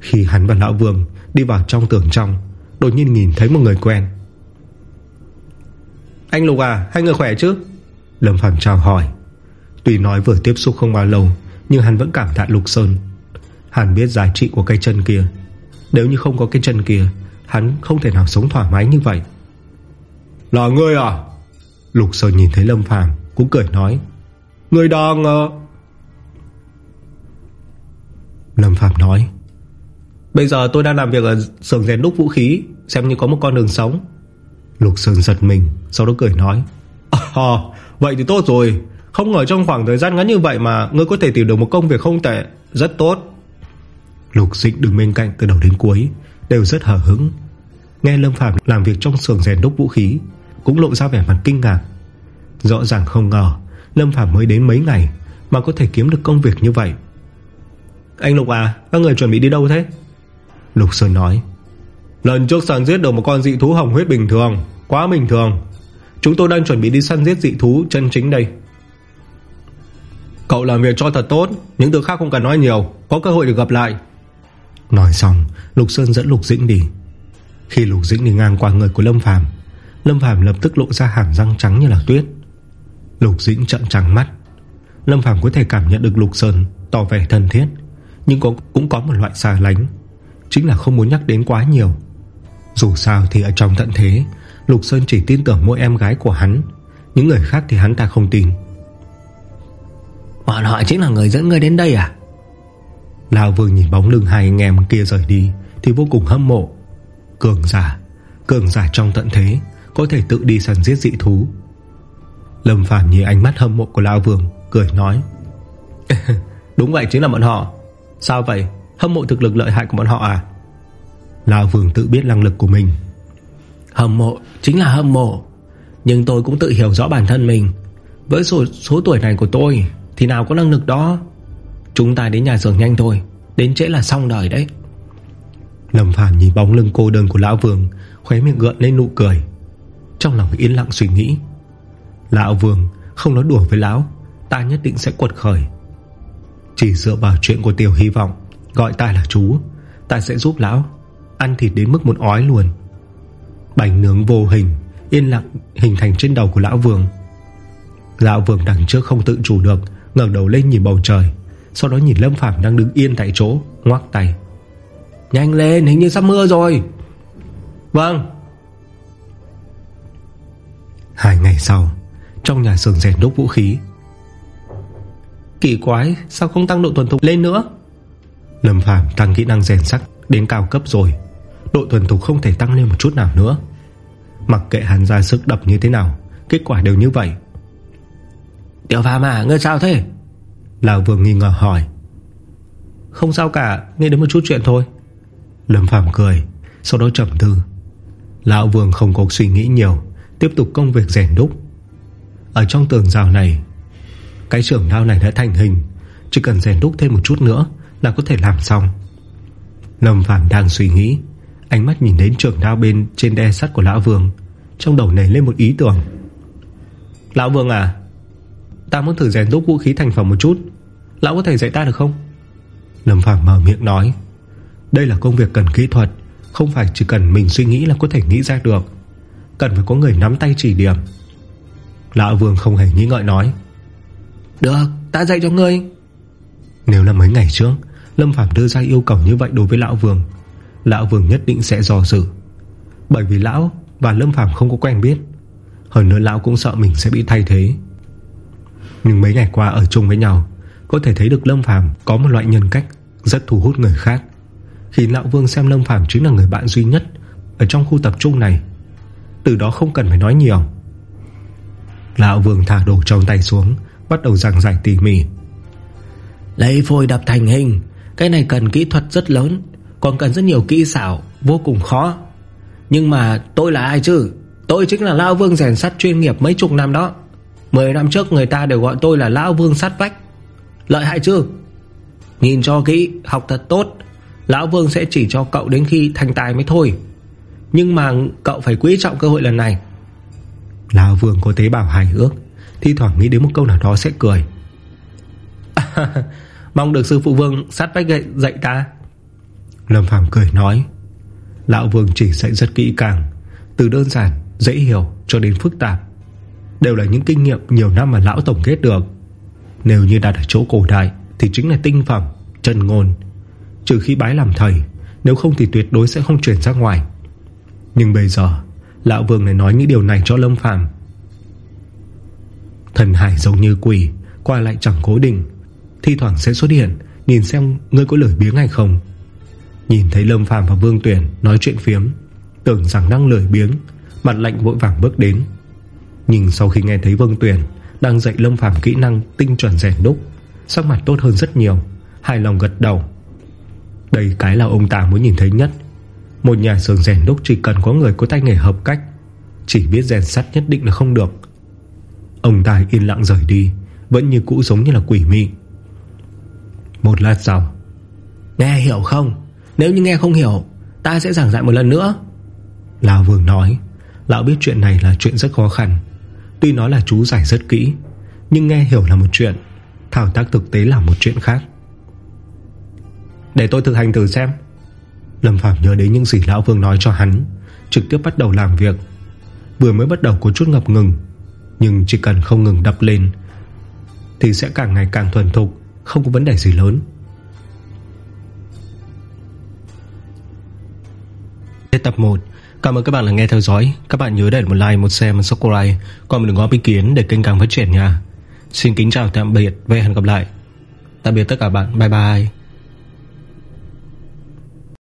Khi hắn và Lão Vương Đi vào trong tường trong, Đột nhiên nhìn thấy một người quen. Anh Lục à Hai người khỏe chứ? Lâm Phàm chào hỏi. Tuy nói vừa tiếp xúc không bao lâu, Nhưng hắn vẫn cảm tạ Lục Sơn. Hắn biết giá trị của cây chân kia. Nếu như không có cây chân kia, Hắn không thể nào sống thoải mái như vậy. Là ngươi à? Lục Sơn nhìn thấy Lâm Phàm, Cũng cười nói. Ngươi đang. Ờ... Lâm Phạm nói. Bây giờ tôi đang làm việc ở xưởng rèn đúc vũ khí, Xem như có một con đường sống. Lục Sơn giật mình Sau đó cười nói à, Vậy thì tốt rồi. Không ngờ trong khoảng thời gian ngắn như vậy mà Ngươi có thể tìm được một công việc không tệ. Rất tốt. Lục Dĩnh đứng bên cạnh từ đầu đến cuối Đều rất hở hứng Nghe Lâm Phạm làm việc trong xưởng rèn đúc vũ khí Cũng lộ ra vẻ mặt kinh ngạc. Rõ ràng không ngờ Lâm Phạm mới đến mấy ngày Mà có thể kiếm được công việc như vậy. Anh Lục à Các người chuẩn bị đi đâu thế? Lục Sơn nói. Lần trước săn giết được một con dị thú hồng huyết bình thường. Quá bình thường. Chúng tôi đang chuẩn bị đi săn giết dị thú chân chính đây. Cậu làm việc cho thật tốt, Những thứ khác không cần nói nhiều. Có cơ hội được gặp lại. Nói xong, Lục Sơn dẫn Lục Dĩnh đi. Khi Lục Dĩnh đi ngang qua người của Lâm Phàm Lâm Phàm lập tức lộ ra hàm răng trắng như là tuyết. Lục Dĩnh trận trắng mắt. Lâm Phàm có thể cảm nhận được Lục Sơn Tỏ vẻ thân thiết, Nhưng cũng cũng có một loại xa lánh, Chính là không muốn nhắc đến quá nhiều. Dù sao thì ở trong tận thế Lục Sơn chỉ tin tưởng mỗi em gái của hắn. Những người khác thì hắn ta không tin. Bọn họ chính là người dẫn người đến đây à? Lão Vương nhìn bóng lưng hai anh em kia rời đi Thì vô cùng hâm mộ. Cường giả Cường giả trong tận thế Có thể tự đi săn giết dị thú. Lâm Phàm nhìn ánh mắt hâm mộ của Lão Vương Cười nói Đúng vậy chính là bọn họ. Sao vậy? Hâm mộ thực lực lợi hại của bọn họ à Lão Vương tự biết năng lực của mình. Hâm mộ chính là hâm mộ. Nhưng tôi cũng tự hiểu rõ bản thân mình. Với số, số tuổi này của tôi Thì nào có năng lực đó? Chúng ta đến nhà xưởng nhanh thôi Đến trễ là xong đời đấy. Lâm Phàm nhìn bóng lưng cô đơn của Lão Vương Khóe miệng gợn lên nụ cười. Trong lòng yên lặng suy nghĩ. Lão Vương không nói đùa với Lão Ta nhất định sẽ quật khởi. Chỉ dựa vào chuyện của Tiểu Hy vọng Gọi ta là chú Ta sẽ giúp Lão Ăn thịt đến mức muốn ói luôn. Bánh nướng vô hình, Yên lặng hình thành trên đầu của Lão Vương. Lão Vương đằng trước không tự chủ được, ngẩng đầu lên nhìn bầu trời, Sau đó nhìn Lâm Phàm đang đứng yên tại chỗ Ngoác tay. Nhanh lên, hình như sắp mưa rồi. Vâng. Hai ngày sau, Trong nhà xưởng rèn đúc vũ khí. Kỳ quái, Sao không tăng độ tuần thục lên nữa? Lâm Phàm tăng kỹ năng rèn sắt Đến cao cấp rồi Độ thuần thục không thể tăng lên một chút nào nữa. Mặc kệ hắn ra sức đập như thế nào Kết quả đều như vậy. Tiểu Phàm à ngươi sao thế? Lão Vương nghi ngờ hỏi. Không sao cả Nghe đến một chút chuyện thôi. Lâm Phàm cười Sau đó trầm tư. Lão Vương không có suy nghĩ nhiều Tiếp tục công việc rèn đúc. Ở trong tường rào này Cái trưởng đao này đã thành hình. Chỉ cần rèn đúc thêm một chút nữa Là có thể làm xong. Lâm Phàm đang suy nghĩ Ánh mắt nhìn đến trưởng đao bên trên đe sắt của Lão Vương Trong đầu nảy lên một ý tưởng. Lão Vương à Ta muốn thử rèn đúc vũ khí thành phẩm một chút Lão có thể dạy ta được không? Lâm Phàm mở miệng nói. Đây là công việc cần kỹ thuật Không phải chỉ cần mình suy nghĩ là có thể nghĩ ra được. Cần phải có người nắm tay chỉ điểm. Lão Vương không hề nghĩ ngợi nói. Được ta dạy cho ngươi. Nếu là mấy ngày trước Lâm Phàm đưa ra yêu cầu như vậy đối với Lão Vương Lão Vương nhất định sẽ do dự. Bởi vì Lão và Lâm Phàm không có quen biết, Hơn nữa Lão cũng sợ mình sẽ bị thay thế. Nhưng mấy ngày qua ở chung với nhau, Có thể thấy được Lâm Phàm có một loại nhân cách Rất thu hút người khác. Khi Lão Vương xem Lâm Phàm chính là người bạn duy nhất Ở trong khu tập trung này, Từ đó không cần phải nói nhiều. Lão Vương thả đồ trong tay xuống, Bắt đầu giảng giải tỉ mỉ. Lấy phôi đập thành hình, Cái này cần kỹ thuật rất lớn. Còn cần rất nhiều kỹ xảo Vô cùng khó. Nhưng mà tôi là ai chứ? Tôi chính là Lão Vương rèn sắt chuyên nghiệp mấy chục năm đó. Mười năm trước người ta đều gọi tôi là Lão Vương sắt vách. Lợi hại chứ? Nhìn cho kỹ học thật tốt. Lão Vương sẽ chỉ cho cậu đến khi thành tài mới thôi. Nhưng mà cậu phải quý trọng cơ hội lần này. Lão Vương có tế bào hài ước Thi thoảng nghĩ đến một câu nào đó sẽ cười. Mong được sư phụ Vương sát vách dạy, dạy ta Lâm Phàm cười nói. Lão Vương chỉ dạy rất kỹ càng Từ đơn giản, dễ hiểu cho đến phức tạp. Đều là những kinh nghiệm nhiều năm mà lão tổng kết được. Nếu như đạt ở chỗ cổ đại Thì chính là tinh phẩm, chân ngôn. Trừ khi bái làm thầy Nếu không thì tuyệt đối sẽ không chuyển ra ngoài. Nhưng bây giờ Lão Vương lại nói những điều này cho Lâm Phàm. Thần hải giống như quỷ Qua lại chẳng cố định. Thi thoảng sẽ xuất hiện Nhìn xem ngươi có lời biếng hay không. Nhìn thấy Lâm Phàm và Vương Tuyển nói chuyện phiếm, Tưởng rằng đang lười biếng, Mặt lạnh vội vàng bước đến. Nhưng sau khi nghe thấy Vương Tuyển Đang dạy Lâm Phàm kỹ năng tinh chuẩn rèn đúc, Sắc mặt tốt hơn rất nhiều, Hài lòng gật đầu. Đây cái là ông ta muốn nhìn thấy nhất. Một nhà xưởng rèn đúc chỉ cần có người có tay nghề hợp cách, Chỉ biết rèn sắt nhất định là không được. Ông ta yên lặng rời đi, Vẫn như cũ giống như là quỷ mị. Một lát sau, Nghe hiểu không? Nếu như nghe không hiểu Ta sẽ giảng dạy một lần nữa. Lão Vương nói Lão biết chuyện này là chuyện rất khó khăn. Tuy nói là chú giải rất kỹ Nhưng nghe hiểu là một chuyện Thảo tác thực tế là một chuyện khác. Để tôi thực hành thử xem. Lâm Phạm nhớ đến những gì Lão Vương nói cho hắn Trực tiếp bắt đầu làm việc. Vừa mới bắt đầu có chút ngập ngừng Nhưng chỉ cần không ngừng đập lên Thì sẽ càng ngày càng thuần thục Không có vấn đề gì lớn Hết tập 1 Cảm ơn các bạn đã nghe theo dõi. Các bạn nhớ để một like, một share, một subscribe. Còn đừng góp ý kiến để kênh càng phát triển nha. Xin kính chào tạm biệt và hẹn gặp lại. Tạm biệt tất cả bạn, bye bye.